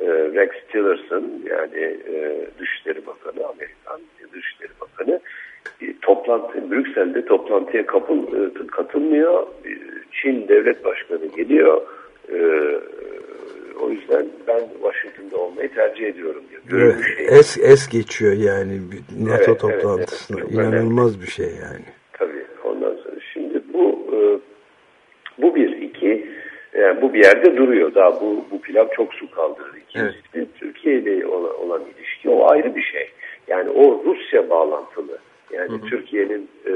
E, Rex Tillerson yani e, Dışişleri Bakanı, Amerikan Dışişleri Bakanı e, toplantı, Brüksel'de toplantıya kapıl, e, katılmıyor. E, Çin Devlet Başkanı geliyor. E, o yüzden ben Washington'da olmayı tercih ediyorum diyor. Evet, şey. es, es geçiyor yani NATO evet, toplantısına. Evet, evet, İnanılmaz önemli. bir şey yani. Tabii. Ondan sonra şimdi bu e, bu bir iki yani bu bir yerde duruyor. Daha bu bu pilav çok su kaldırır. İkincisi evet. Türkiye ile olan, olan ilişki o ayrı bir şey. Yani o Rusya bağlantılı. Yani Türkiye'nin e,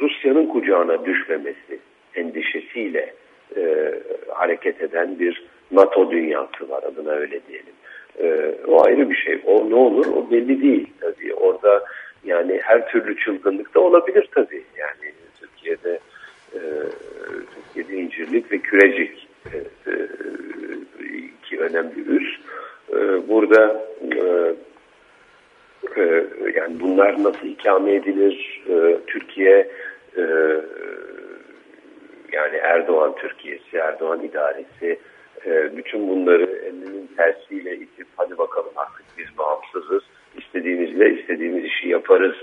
Rusya'nın kucağına düşmemesi endişesiyle e, hareket eden bir NATO dünyası var adına öyle diyelim. E, o ayrı bir şey. O ne olur o belli değil. Tabii orada yani her türlü çılgınlık da olabilir tabii. Yani Türkiye'de e, Türkiye'de incirlik ve kürecik e, e, iki önemli üs. E, burada e, e, yani bunlar nasıl ikame edilir? Türkiye yani Erdoğan Türkiye'si, Erdoğan idaresi bütün bunları elinin tersiyle itip hadi bakalım artık biz bağımsızız istediğimizle istediğimiz işi yaparız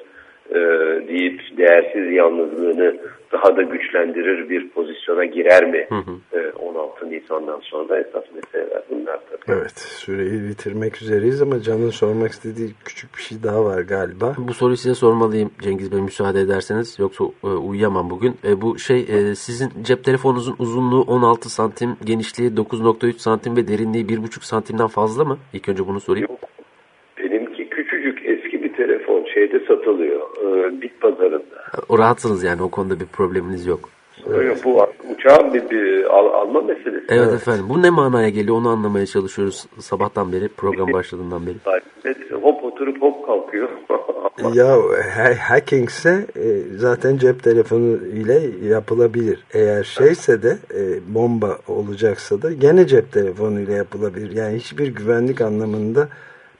e, deyip değersiz yalnızlığını daha da güçlendirir bir pozisyona girer mi? Hı hı. E, 16 Nisan'dan sonra esas meseleler bunlar tabii. Evet süreyi bitirmek üzereyiz ama Can'ın sormak istediği küçük bir şey daha var galiba. Bu soruyu size sormalıyım Cengiz Bey müsaade ederseniz yoksa e, uyuyamam bugün. E, bu şey e, sizin cep telefonunuzun uzunluğu 16 santim, genişliği 9.3 santim ve derinliği 1.5 santimden fazla mı? İlk önce bunu sorayım. Yok telefon şeyde satılıyor. E, bit pazarında. O rahatsınız yani o konuda bir probleminiz yok. Evet. Bu uçağın bir, bir al, alma meselesi. Evet, evet efendim. Bu ne manaya geliyor onu anlamaya çalışıyoruz sabahtan beri program başladığından beri. Hop oturup hop kalkıyor. *laughs* ya hacking ise e, zaten cep telefonu ile yapılabilir. Eğer şeyse de e, bomba olacaksa da gene cep telefonu ile yapılabilir. Yani hiçbir güvenlik anlamında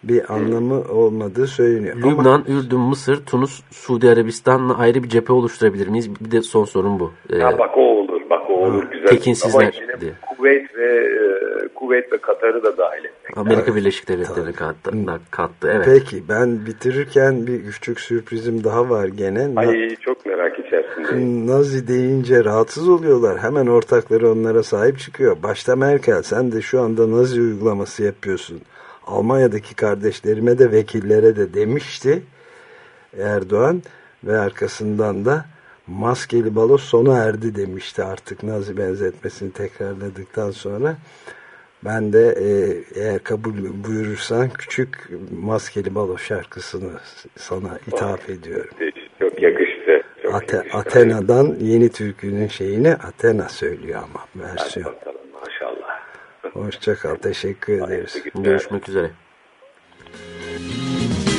bir anlamı olmadığı söyleniyor. Lübnan, Ama... Ürdün, Mısır, Tunus, Suudi Arabistan'la ayrı bir cephe oluşturabilir miyiz? Bir de son sorun bu. Ya ee, bak o olur, bak o olur ha, güzel. Tekinsizler diye. Kuveyt ve e, Kuveyt ve Katar'ı da dahil etmek. Amerika evet. Birleşik Devletleri kattı, kattı. Evet. Peki ben bitirirken bir küçük sürprizim daha var gene. Ay çok merak içerisindeyim. Nazi deyince rahatsız oluyorlar. Hemen ortakları onlara sahip çıkıyor. Başta Merkel sen de şu anda Nazi uygulaması yapıyorsun. Almanya'daki kardeşlerime de vekillere de demişti Erdoğan ve arkasından da maskeli balo sona erdi demişti artık Nazi benzetmesini tekrarladıktan sonra. Ben de e, eğer kabul buyurursan küçük maskeli balo şarkısını sana ithaf ediyorum. Çok yakıştı. Çok Ate, yakıştı. Athena'dan yeni türkünün şeyini Athena söylüyor ama Hadi versiyon. bakalım maşallah. Hoşçakal teşekkür ederiz. Görüşmek üzere.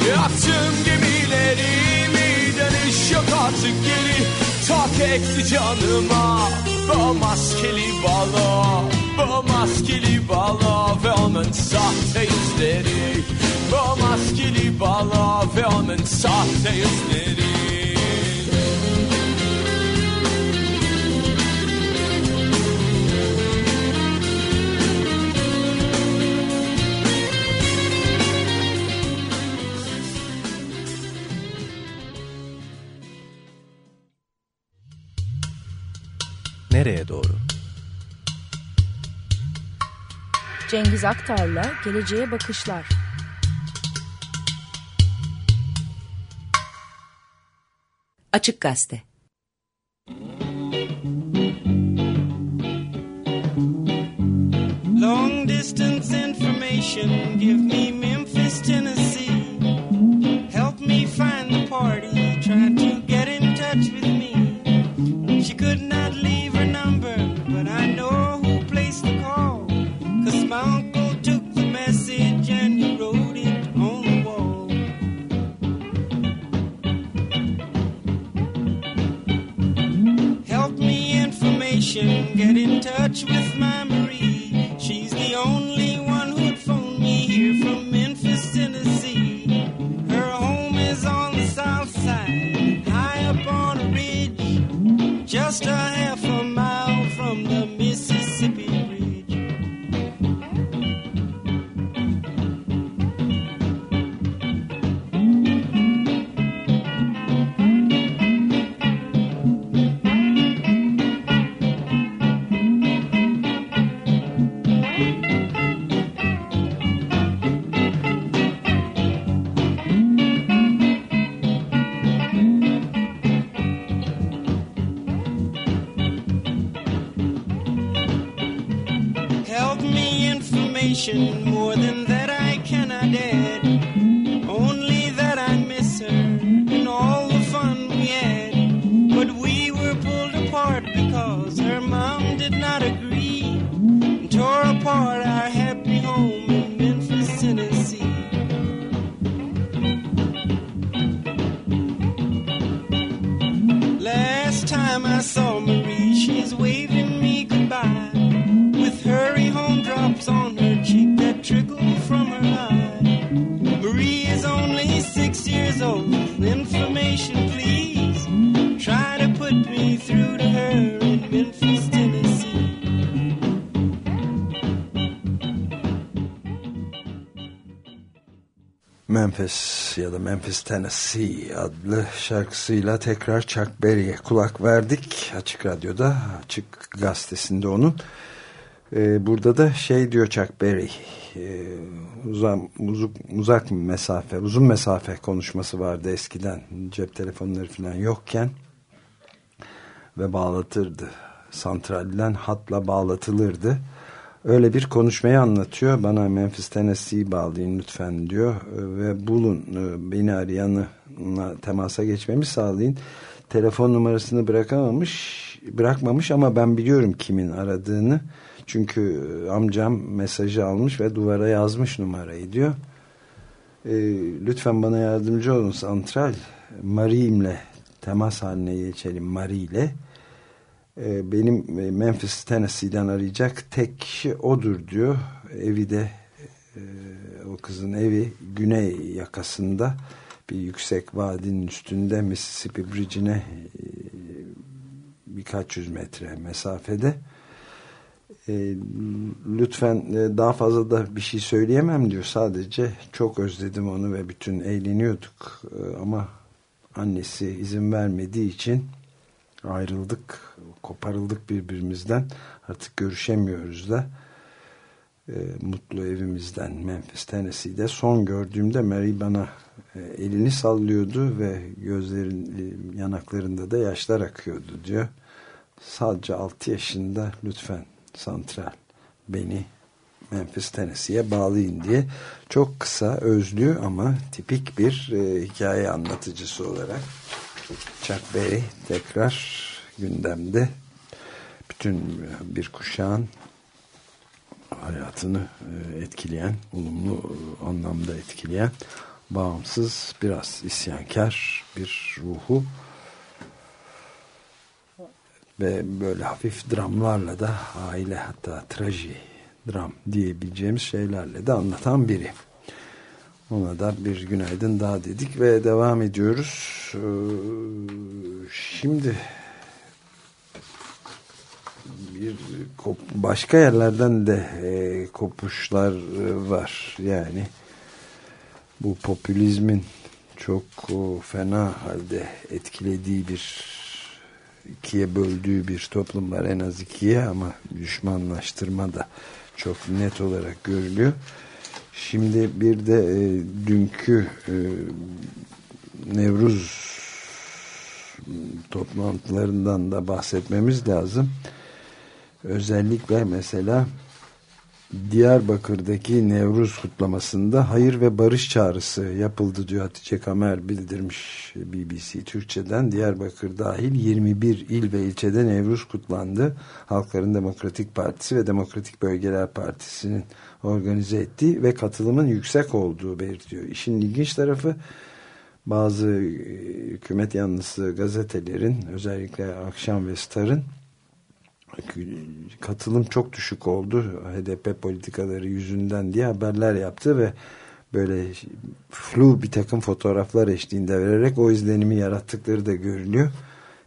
Yaktım gemilerimi dönüş yok artık geri Tak eksi canıma bu maskeli balo Bu maskeli balo ve onun sahte yüzleri Bu maskeli balo ve onun sahte yüzleri Nereye doğru? Cengiz Aktar'la Geleceğe Bakışlar. Açık Gazete. Long distance information, give me Memphis ya da Memphis Tennessee adlı şarkısıyla tekrar Chuck Berry'e kulak verdik. Açık Radyo'da, Açık Gazetesi'nde onun. Ee, burada da şey diyor Chuck Berry, e, uzak, uzak, uzak mesafe, uzun mesafe konuşması vardı eskiden. Cep telefonları falan yokken ve bağlatırdı. Santralden hatla bağlatılırdı. Öyle bir konuşmayı anlatıyor. Bana Memphis Tennessee bağlayın lütfen diyor. Ve bulun e, beni arayanı temasa geçmemi sağlayın. Telefon numarasını bırakamamış, bırakmamış ama ben biliyorum kimin aradığını. Çünkü e, amcam mesajı almış ve duvara yazmış numarayı diyor. E, lütfen bana yardımcı olun santral. Mari'imle temas haline geçelim Mari'yle. E, benim e, Memphis Tennessee'den arayacak tek kişi odur diyor. Evi de e, o kızın evi güney yakasında bir yüksek vadinin üstünde Mississippi Bridge'ine e, birkaç yüz metre mesafede. Lütfen daha fazla da bir şey söyleyemem diyor. Sadece çok özledim onu ve bütün eğleniyorduk. Ama annesi izin vermediği için ayrıldık, koparıldık birbirimizden. Artık görüşemiyoruz da. E, mutlu evimizden Memphis, Tennessee'de son gördüğümde Mary bana e, elini sallıyordu ve gözlerin e, yanaklarında da yaşlar akıyordu diyor. Sadece 6 yaşında lütfen santral beni Memphis Tennessee'ye bağlayın diye çok kısa özlü ama tipik bir e, hikaye anlatıcısı olarak Chuck Berry tekrar gündemde bütün bir kuşağın hayatını e, etkileyen olumlu e, anlamda etkileyen bağımsız biraz isyankar bir ruhu ve böyle hafif dramlarla da aile hatta traji dram diyebileceğimiz şeylerle de anlatan biri. Ona da bir günaydın daha dedik ve devam ediyoruz. Ee, şimdi bir başka yerlerden de e, kopuşlar e, var. Yani bu popülizmin çok fena halde etkilediği bir ikiye böldüğü bir toplum var en az ikiye ama düşmanlaştırma da çok net olarak görülüyor. Şimdi bir de e, dünkü e, Nevruz toplantılarından da bahsetmemiz lazım. Özellikle mesela Diyarbakır'daki Nevruz kutlamasında hayır ve barış çağrısı yapıldı diyor Hatice Kamer bildirmiş BBC Türkçe'den. Diyarbakır dahil 21 il ve ilçede Nevruz kutlandı. Halkların Demokratik Partisi ve Demokratik Bölgeler Partisi'nin organize ettiği ve katılımın yüksek olduğu belirtiyor. İşin ilginç tarafı bazı e, hükümet yanlısı gazetelerin özellikle Akşam ve Star'ın katılım çok düşük oldu HDP politikaları yüzünden diye haberler yaptı ve böyle flu bir takım fotoğraflar eşliğinde vererek o izlenimi yarattıkları da görülüyor.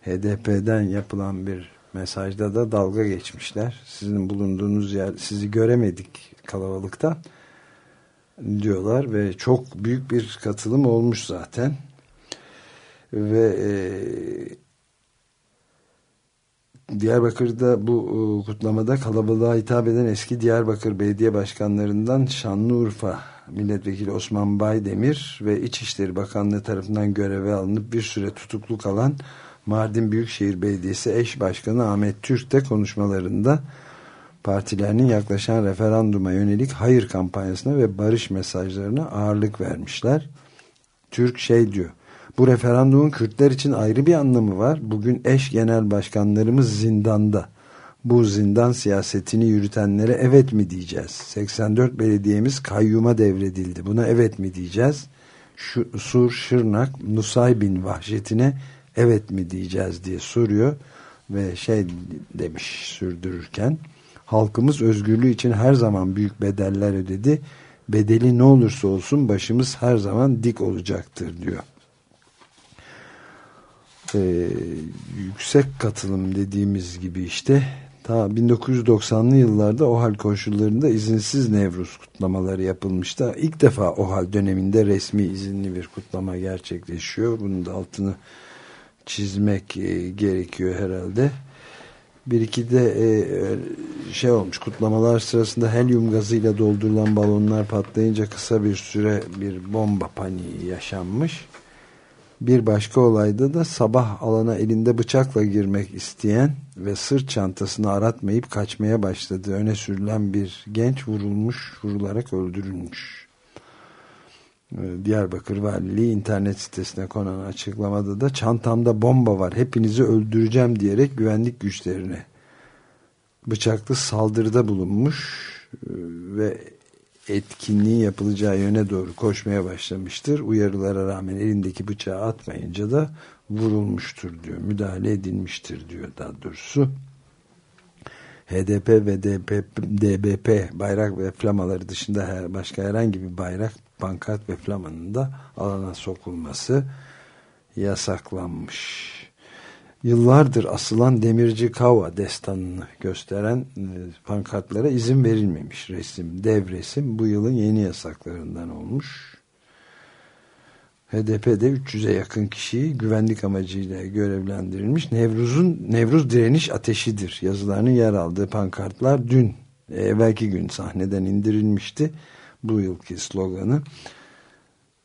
HDP'den yapılan bir mesajda da dalga geçmişler. Sizin bulunduğunuz yer sizi göremedik kalabalıkta diyorlar ve çok büyük bir katılım olmuş zaten. Ve e, Diyarbakır'da bu e, kutlamada kalabalığa hitap eden eski Diyarbakır Belediye Başkanlarından Şanlıurfa Milletvekili Osman Baydemir ve İçişleri Bakanlığı tarafından göreve alınıp bir süre tutuklu kalan Mardin Büyükşehir Belediyesi eş başkanı Ahmet Türk de konuşmalarında partilerinin yaklaşan referanduma yönelik hayır kampanyasına ve barış mesajlarına ağırlık vermişler. Türk şey diyor bu referandumun Kürtler için ayrı bir anlamı var. Bugün eş genel başkanlarımız zindanda. Bu zindan siyasetini yürütenlere evet mi diyeceğiz? 84 belediyemiz kayyuma devredildi. Buna evet mi diyeceğiz? Şu, Sur, Şırnak, Nusaybin vahşetine evet mi diyeceğiz diye soruyor. Ve şey demiş sürdürürken halkımız özgürlüğü için her zaman büyük bedeller ödedi. Bedeli ne olursa olsun başımız her zaman dik olacaktır diyor e, yüksek katılım dediğimiz gibi işte ta 1990'lı yıllarda OHAL koşullarında izinsiz Nevruz kutlamaları yapılmıştı. İlk defa OHAL döneminde resmi izinli bir kutlama gerçekleşiyor. Bunun da altını çizmek e, gerekiyor herhalde. Bir iki de e, şey olmuş kutlamalar sırasında helyum gazıyla doldurulan balonlar patlayınca kısa bir süre bir bomba paniği yaşanmış bir başka olayda da sabah alana elinde bıçakla girmek isteyen ve sırt çantasını aratmayıp kaçmaya başladığı öne sürülen bir genç vurulmuş, vurularak öldürülmüş. Ee, Diyarbakır Valiliği internet sitesine konan açıklamada da çantamda bomba var hepinizi öldüreceğim diyerek güvenlik güçlerine bıçaklı saldırıda bulunmuş ee, ve etkinliği yapılacağı yöne doğru koşmaya başlamıştır. Uyarılara rağmen elindeki bıçağı atmayınca da vurulmuştur diyor. Müdahale edilmiştir diyor daha doğrusu. HDP ve DP, DBP bayrak ve flamaları dışında başka herhangi bir bayrak, pankart ve flamanın da alana sokulması yasaklanmış yıllardır asılan Demirci Kava destanını gösteren e, pankartlara izin verilmemiş resim, dev resim bu yılın yeni yasaklarından olmuş. HDP'de 300'e yakın kişiyi güvenlik amacıyla görevlendirilmiş. Nevruz'un Nevruz direniş ateşidir yazılarının yer aldığı pankartlar dün evvelki gün sahneden indirilmişti. Bu yılki sloganı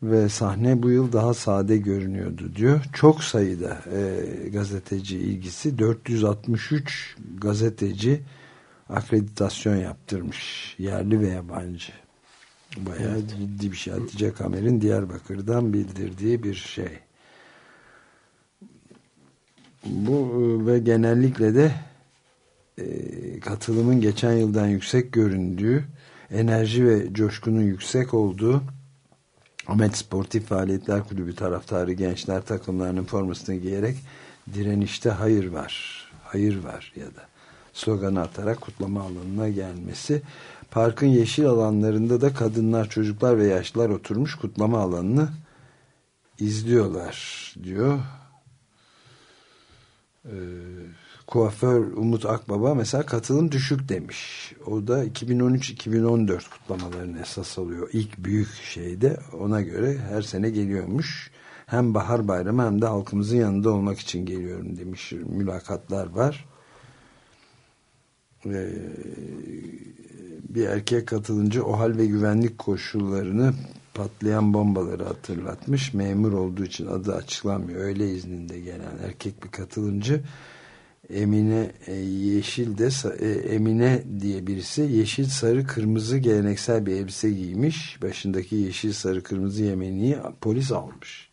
ve sahne bu yıl daha sade görünüyordu diyor. Çok sayıda e, gazeteci ilgisi 463 gazeteci akreditasyon yaptırmış. Yerli ve yabancı. Bayağı ciddi bir şey. Hatice Kamer'in Diyarbakır'dan bildirdiği bir şey. Bu e, ve genellikle de e, katılımın geçen yıldan yüksek göründüğü, enerji ve coşkunun yüksek olduğu Ahmet Sportif Faaliyetler Kulübü taraftarı gençler takımlarının formasını giyerek direnişte hayır var, hayır var ya da sloganı atarak kutlama alanına gelmesi. Parkın yeşil alanlarında da kadınlar, çocuklar ve yaşlılar oturmuş kutlama alanını izliyorlar diyor. Ee, kuaför Umut Akbaba mesela katılım düşük demiş. O da 2013-2014 kutlamalarını esas alıyor. İlk büyük şeyde ona göre her sene geliyormuş. Hem bahar bayramı hem de halkımızın yanında olmak için geliyorum demiş. Mülakatlar var. Ee, bir erkek katılımcı OHAL ve güvenlik koşullarını patlayan bombaları hatırlatmış. Memur olduğu için adı açıklanmıyor. Öyle izninde gelen erkek bir katılımcı Emine e, Yeşil de e, Emine diye birisi yeşil sarı kırmızı geleneksel bir elbise giymiş. Başındaki yeşil sarı kırmızı yemeniyi polis almış.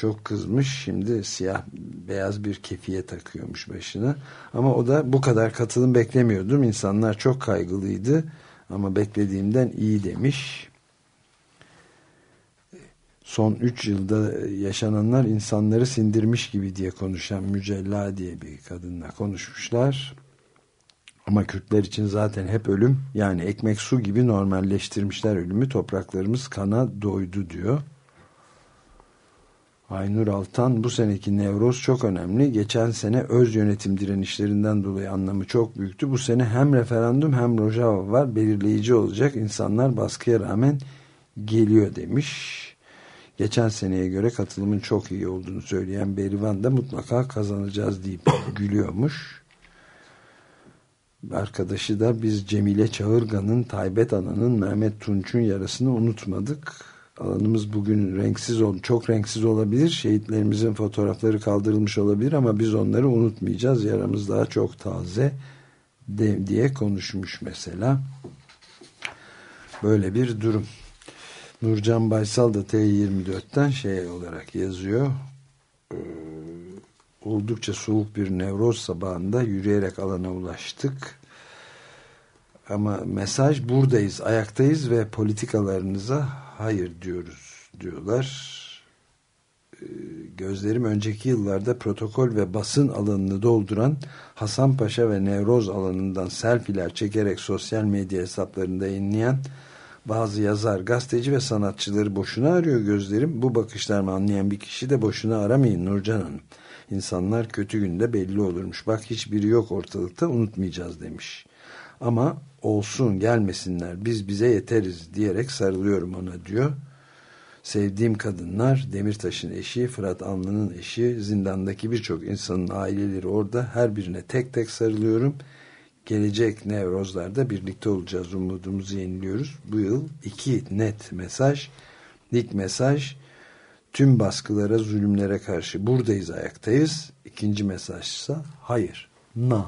Çok kızmış. Şimdi siyah beyaz bir kefiye takıyormuş başına. Ama o da bu kadar katılım beklemiyordum. İnsanlar çok kaygılıydı. Ama beklediğimden iyi demiş son 3 yılda yaşananlar insanları sindirmiş gibi diye konuşan Mücella diye bir kadınla konuşmuşlar. Ama Kürtler için zaten hep ölüm yani ekmek su gibi normalleştirmişler ölümü topraklarımız kana doydu diyor. Aynur Altan bu seneki Nevroz çok önemli. Geçen sene öz yönetim direnişlerinden dolayı anlamı çok büyüktü. Bu sene hem referandum hem Rojava var belirleyici olacak. İnsanlar baskıya rağmen geliyor demiş geçen seneye göre katılımın çok iyi olduğunu söyleyen Berivan da mutlaka kazanacağız deyip *coughs* gülüyormuş. Arkadaşı da biz Cemile Çağırgan'ın, Taybet Ana'nın, Mehmet Tunç'un yarasını unutmadık. Alanımız bugün renksiz ol, çok renksiz olabilir. Şehitlerimizin fotoğrafları kaldırılmış olabilir ama biz onları unutmayacağız. Yaramız daha çok taze de, diye konuşmuş mesela. Böyle bir durum. Nurcan Baysal da T24'ten şey olarak yazıyor. Ee, oldukça soğuk bir nevroz sabahında yürüyerek alana ulaştık. Ama mesaj buradayız, ayaktayız ve politikalarınıza hayır diyoruz diyorlar. Ee, gözlerim önceki yıllarda protokol ve basın alanını dolduran Hasanpaşa ve Nevroz alanından selfiler çekerek sosyal medya hesaplarında yayınlayan bazı yazar, gazeteci ve sanatçıları boşuna arıyor gözlerim. Bu bakışlarımı anlayan bir kişi de boşuna aramayın Nurcan Hanım. İnsanlar kötü günde belli olurmuş. Bak hiçbiri yok ortalıkta unutmayacağız demiş. Ama olsun gelmesinler biz bize yeteriz diyerek sarılıyorum ona diyor. Sevdiğim kadınlar Demirtaş'ın eşi, Fırat Anlı'nın eşi, zindandaki birçok insanın aileleri orada. Her birine tek tek sarılıyorum gelecek Nevrozlar'da birlikte olacağız umudumuzu yeniliyoruz. Bu yıl iki net mesaj. İlk mesaj tüm baskılara, zulümlere karşı buradayız, ayaktayız. İkinci mesajsa hayır, na.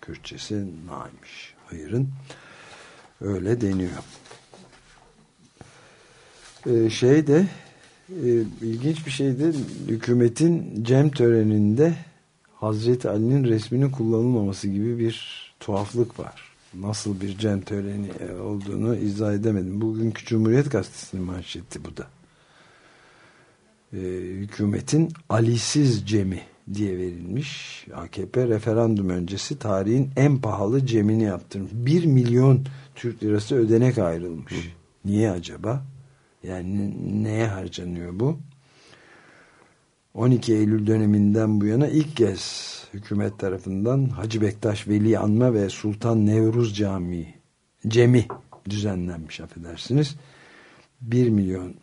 Kürtçesi na'ymış. Hayırın öyle deniyor. Ee, şey de e, ilginç bir şey de hükümetin cem töreninde Hazreti Ali'nin resminin kullanılmaması gibi bir tuhaflık var. Nasıl bir cem töreni e, olduğunu izah edemedim. Bugünkü Cumhuriyet Gazetesi'nin manşeti bu da. Ee, hükümetin Ali'siz cemi diye verilmiş. AKP referandum öncesi tarihin en pahalı cemini yaptırmış. Bir milyon Türk lirası ödenek ayrılmış. Hı. Niye acaba? Yani neye harcanıyor bu? 12 Eylül döneminden bu yana ilk kez hükümet tarafından Hacı Bektaş Veli Anma ve Sultan Nevruz Camii Cemi düzenlenmiş affedersiniz. 1 milyon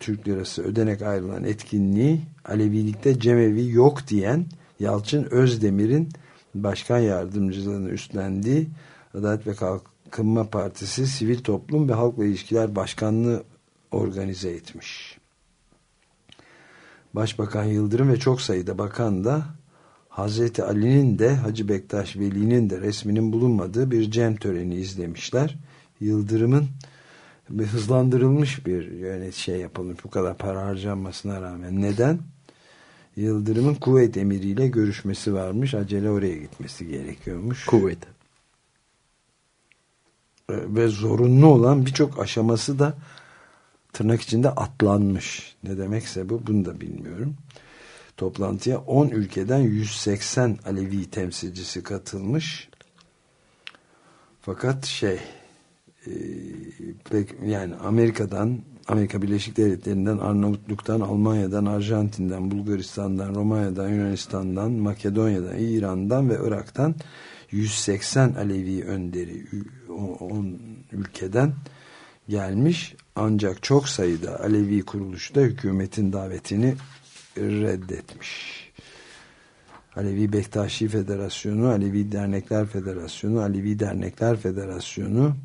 Türk lirası ödenek ayrılan etkinliği Alevilikte cemevi yok diyen Yalçın Özdemir'in başkan yardımcılığını üstlendiği Adalet ve Kalkınma Partisi Sivil Toplum ve Halkla İlişkiler Başkanlığı organize etmiş. Başbakan Yıldırım ve çok sayıda bakan da Hazreti Ali'nin de Hacı Bektaş Veli'nin de resminin bulunmadığı bir cem töreni izlemişler. Yıldırım'ın bir hızlandırılmış bir yani şey yapılmış bu kadar para harcanmasına rağmen. Neden? Yıldırım'ın kuvvet emiriyle görüşmesi varmış. Acele oraya gitmesi gerekiyormuş. Kuvvet. Ee, Ve zorunlu olan birçok aşaması da tırnak içinde atlanmış. Ne demekse bu bunu da bilmiyorum. Toplantıya 10 ülkeden 180 Alevi temsilcisi katılmış. Fakat şey pek, yani Amerika'dan Amerika Birleşik Devletleri'nden Arnavutluk'tan Almanya'dan Arjantin'den Bulgaristan'dan Romanya'dan Yunanistan'dan Makedonya'dan İran'dan ve Irak'tan 180 Alevi önderi 10 ülkeden gelmiş ancak çok sayıda Alevi kuruluşu da hükümetin davetini reddetmiş. Alevi Bektaşi Federasyonu, Alevi Dernekler Federasyonu, Alevi Dernekler Federasyonu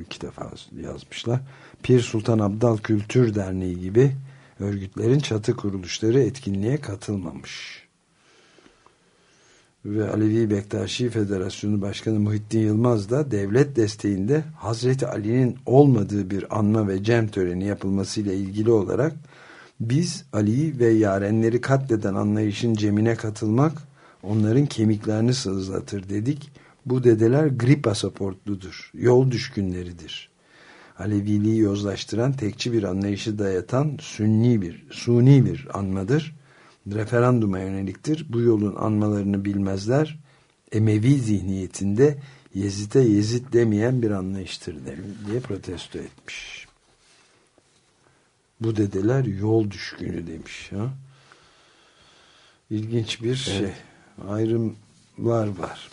iki defa yazmışlar. Pir Sultan Abdal Kültür Derneği gibi örgütlerin çatı kuruluşları etkinliğe katılmamış. Ve Alevi Bektaşi Federasyonu Başkanı Muhittin Yılmaz da devlet desteğinde Hazreti Ali'nin olmadığı bir anma ve cem töreni yapılmasıyla ilgili olarak biz Ali'yi ve yarenleri katleden anlayışın cemine katılmak onların kemiklerini sızlatır dedik. Bu dedeler gri pasaportludur. Yol düşkünleridir. Aleviliği yozlaştıran tekçi bir anlayışı dayatan sünni bir, suni bir anmadır. Referanduma yöneliktir. Bu yolun anmalarını bilmezler. Emevi zihniyetinde Yezid'e Yezid demeyen bir anlayıştır diye protesto etmiş. Bu dedeler yol düşkünü demiş. Ha? İlginç bir şey. Ayrımlar var.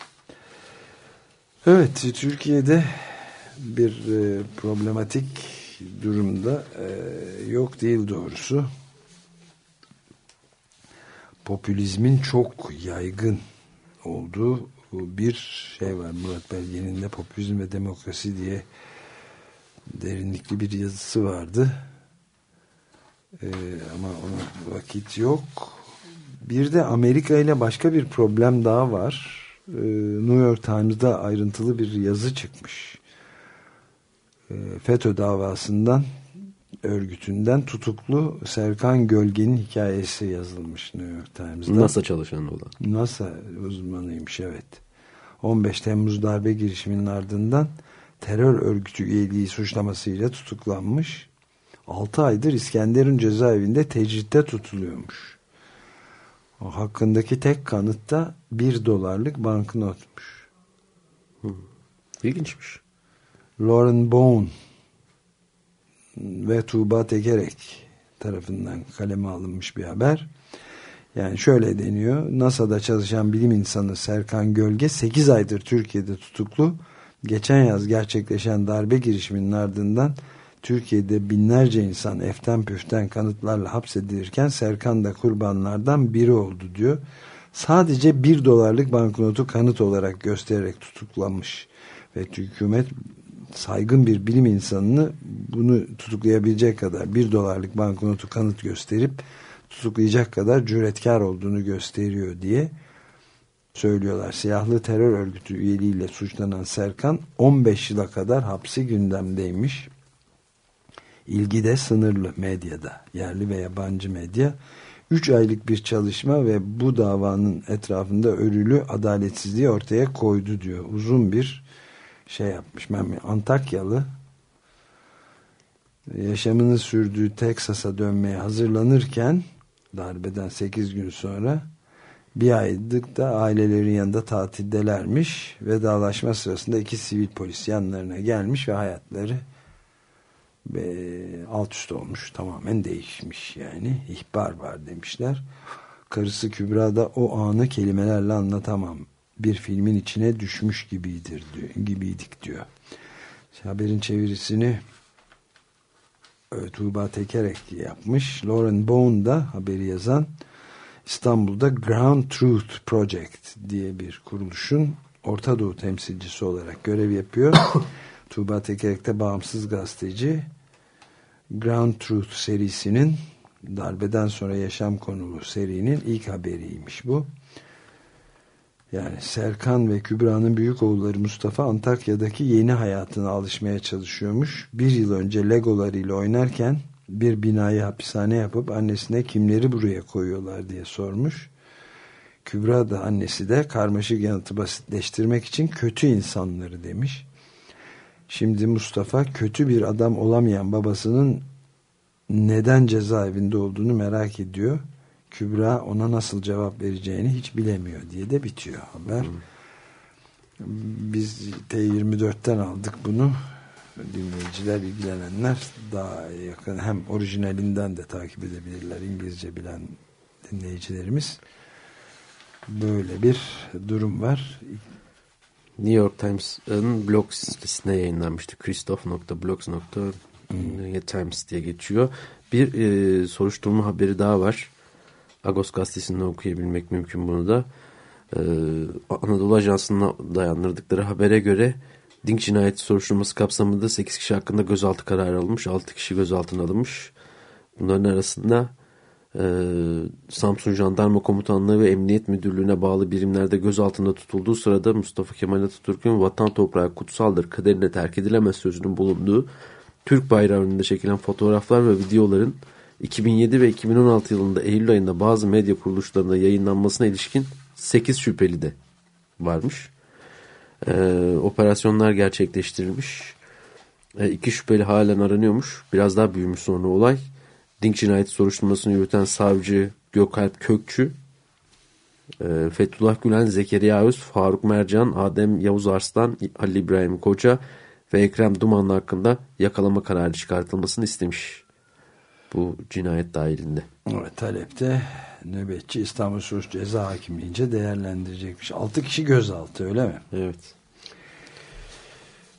Evet, Türkiye'de bir e, problematik durumda e, yok değil doğrusu. Popülizmin çok yaygın olduğu bir şey var. Murat Belge'nin de Popülizm ve Demokrasi diye derinlikli bir yazısı vardı. E, ama ona vakit yok. Bir de Amerika ile başka bir problem daha var. Ee, New York Times'da ayrıntılı bir yazı çıkmış. Ee, FETÖ davasından örgütünden tutuklu Serkan Gölge'nin hikayesi yazılmış New York Times'da. NASA çalışanı olan. NASA uzmanıymış evet. 15 Temmuz darbe girişiminin ardından terör örgütü üyeliği suçlamasıyla tutuklanmış. 6 aydır İskenderun cezaevinde tecritte tutuluyormuş. O hakkındaki tek kanıt da 1 dolarlık banknotmuş. İlginçmiş. Lauren Bone ve Tuğba Tekerek tarafından kaleme alınmış bir haber. Yani şöyle deniyor. NASA'da çalışan bilim insanı Serkan Gölge 8 aydır Türkiye'de tutuklu. Geçen yaz gerçekleşen darbe girişiminin ardından Türkiye'de binlerce insan eften püften kanıtlarla hapsedilirken Serkan da kurbanlardan biri oldu diyor. Sadece bir dolarlık banknotu kanıt olarak göstererek tutuklanmış. Ve hükümet saygın bir bilim insanını bunu tutuklayabilecek kadar bir dolarlık banknotu kanıt gösterip tutuklayacak kadar cüretkar olduğunu gösteriyor diye söylüyorlar. Siyahlı terör örgütü üyeliğiyle suçlanan Serkan 15 yıla kadar hapsi gündemdeymiş. İlgi de sınırlı medyada, yerli ve yabancı medya. 3 aylık bir çalışma ve bu davanın etrafında örülü adaletsizliği ortaya koydu diyor. Uzun bir şey yapmış. Ben Antakyalı yaşamını sürdüğü Teksas'a dönmeye hazırlanırken darbeden 8 gün sonra bir aylık da ailelerin yanında tatildelermiş. Vedalaşma sırasında iki sivil polis yanlarına gelmiş ve hayatları alt üst olmuş. Tamamen değişmiş yani. ihbar var demişler. Karısı Kübra da o anı kelimelerle anlatamam. Bir filmin içine düşmüş gibidir gibiydik diyor. Haberin çevirisini Tuğba Tekerek yapmış. Lauren Bone da haberi yazan İstanbul'da Ground Truth Project diye bir kuruluşun Orta Doğu temsilcisi olarak görev yapıyor. *coughs* Tuğba Tekerek de bağımsız gazeteci. Ground Truth serisinin Darbeden sonra yaşam konulu serinin ilk haberiymiş bu. Yani Serkan ve Kübra'nın büyük oğulları Mustafa Antakya'daki yeni hayatına alışmaya çalışıyormuş. Bir yıl önce legolarıyla oynarken bir binayı hapishane yapıp annesine kimleri buraya koyuyorlar diye sormuş. Kübra da annesi de karmaşık yanıtı basitleştirmek için kötü insanları demiş. Şimdi Mustafa kötü bir adam olamayan babasının neden cezaevinde olduğunu merak ediyor. Kübra ona nasıl cevap vereceğini hiç bilemiyor diye de bitiyor haber. Biz T24'ten aldık bunu. Dinleyiciler, ilgilenenler daha yakın hem orijinalinden de takip edebilirler. İngilizce bilen dinleyicilerimiz. Böyle bir durum var. New York Times'ın blog sitesine yayınlanmıştı. christoph.blogs.times diye geçiyor. Bir e, soruşturma haberi daha var. Agos gazetesinden okuyabilmek mümkün bunu da. Ee, Anadolu Ajansı'na dayandırdıkları habere göre Dink cinayeti soruşturması kapsamında 8 kişi hakkında gözaltı kararı alınmış. 6 kişi gözaltına alınmış. Bunların arasında e, Samsun Jandarma Komutanlığı ve Emniyet Müdürlüğü'ne bağlı birimlerde gözaltında tutulduğu sırada Mustafa Kemal Atatürk'ün vatan toprağı kutsaldır, kaderine terk edilemez sözünün bulunduğu Türk bayrağı önünde çekilen fotoğraflar ve videoların 2007 ve 2016 yılında Eylül ayında bazı medya kuruluşlarında yayınlanmasına ilişkin 8 şüpheli de varmış. Ee, operasyonlar gerçekleştirilmiş. Ee, iki şüpheli halen aranıyormuş. Biraz daha büyümüş sonra olay. Dink cinayeti soruşturmasını yürüten savcı Gökalp Kökçü, e, Fethullah Gülen, Zekeriya Öz, Faruk Mercan, Adem Yavuz Arslan, Ali İbrahim Koca ve Ekrem Dumanlı hakkında yakalama kararı çıkartılmasını istemiş bu cinayet dahilinde. Evet, talepte nöbetçi İstanbul Suç Ceza Hakimliğince değerlendirecekmiş. 6 kişi gözaltı öyle mi? Evet.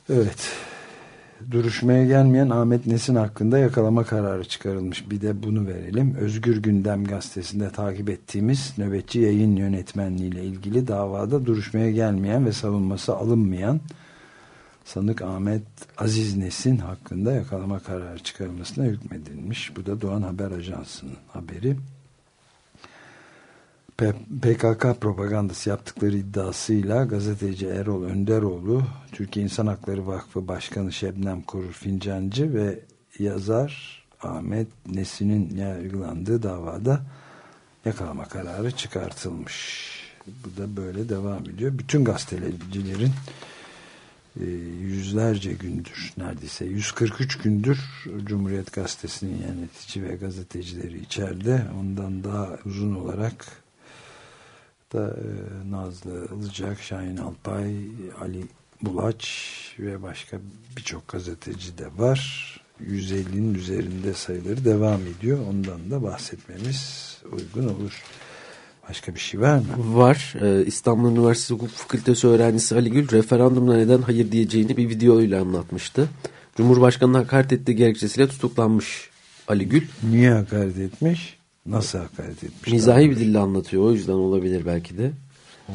Evet. Duruşmaya gelmeyen Ahmet Nesin hakkında yakalama kararı çıkarılmış. Bir de bunu verelim. Özgür Gündem gazetesinde takip ettiğimiz nöbetçi yayın yönetmenliği ile ilgili davada duruşmaya gelmeyen ve savunması alınmayan sanık Ahmet Aziz Nesin hakkında yakalama kararı çıkarılmasına hükmedilmiş. Bu da Doğan Haber Ajansı'nın haberi. PKK propagandası yaptıkları iddiasıyla gazeteci Erol Önderoğlu, Türkiye İnsan Hakları Vakfı Başkanı Şebnem Korur Fincancı ve yazar Ahmet Nesin'in yargılandığı davada yakalama kararı çıkartılmış. Bu da böyle devam ediyor. Bütün gazetecilerin e, yüzlerce gündür neredeyse 143 gündür Cumhuriyet Gazetesi'nin yönetici ve gazetecileri içeride ondan daha uzun olarak da e, Nazlı Ilıcak, Şahin Alpay, Ali Bulaç ve başka birçok gazeteci de var. 150'nin üzerinde sayıları devam ediyor. Ondan da bahsetmemiz uygun olur. Başka bir şey var mı? Var. Ee, İstanbul Üniversitesi Hukuk Fakültesi öğrencisi Ali Gül referandumda neden hayır diyeceğini bir videoyla anlatmıştı. Cumhurbaşkanı'na hakaret ettiği gerekçesiyle tutuklanmış Ali Gül. Niye hakaret etmiş? Nasıl hakaret etmiş? Mizahi bir dille anlatıyor. O yüzden olabilir belki de.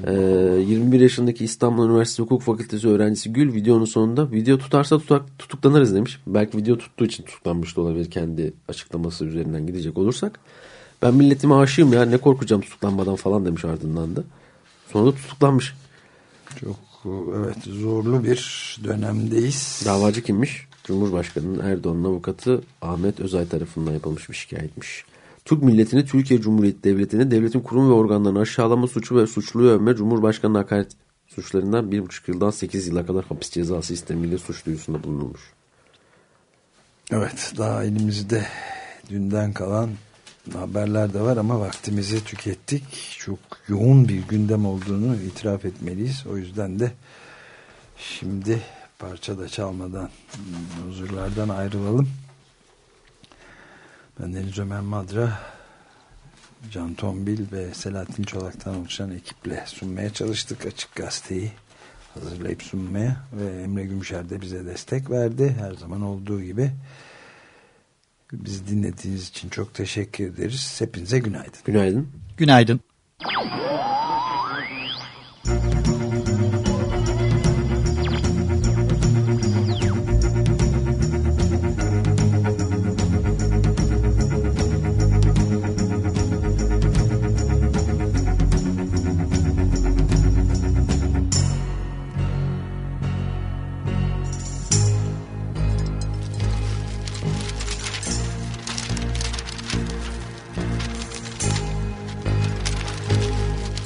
Ee, 21 yaşındaki İstanbul Üniversitesi Hukuk Fakültesi öğrencisi Gül videonun sonunda video tutarsa tutak, tutuklanırız demiş. Belki video tuttuğu için tutuklanmış da olabilir kendi açıklaması üzerinden gidecek olursak. Ben milletime aşığım ya ne korkacağım tutuklanmadan falan demiş ardından da. Sonra da tutuklanmış. Çok evet zorlu bir dönemdeyiz. Davacı kimmiş? Cumhurbaşkanı'nın Erdoğan'ın avukatı Ahmet Özay tarafından yapılmış bir şikayetmiş. Türk milletini Türkiye Cumhuriyeti Devleti'ni devletin kurum ve organlarını aşağılama suçu ve suçluyu övme Cumhurbaşkanı hakaret suçlarından 1,5 yıldan 8 yıla kadar hapis cezası istemiyle suç duyusunda bulunulmuş. Evet daha elimizde dünden kalan haberler de var ama vaktimizi tükettik. Çok yoğun bir gündem olduğunu itiraf etmeliyiz. O yüzden de şimdi parça da çalmadan huzurlardan ayrılalım. Ben Deniz Ömer Madra, Can Tombil ve Selahattin Çolak'tan oluşan ekiple sunmaya çalıştık açık gazeteyi hazırlayıp sunmaya ve Emre Gümüşer de bize destek verdi. Her zaman olduğu gibi bizi dinlediğiniz için çok teşekkür ederiz. Hepinize günaydın. Günaydın. Günaydın.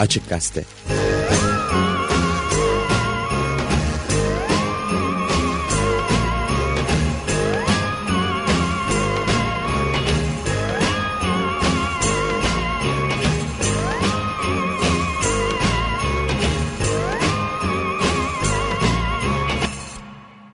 Açık Gazete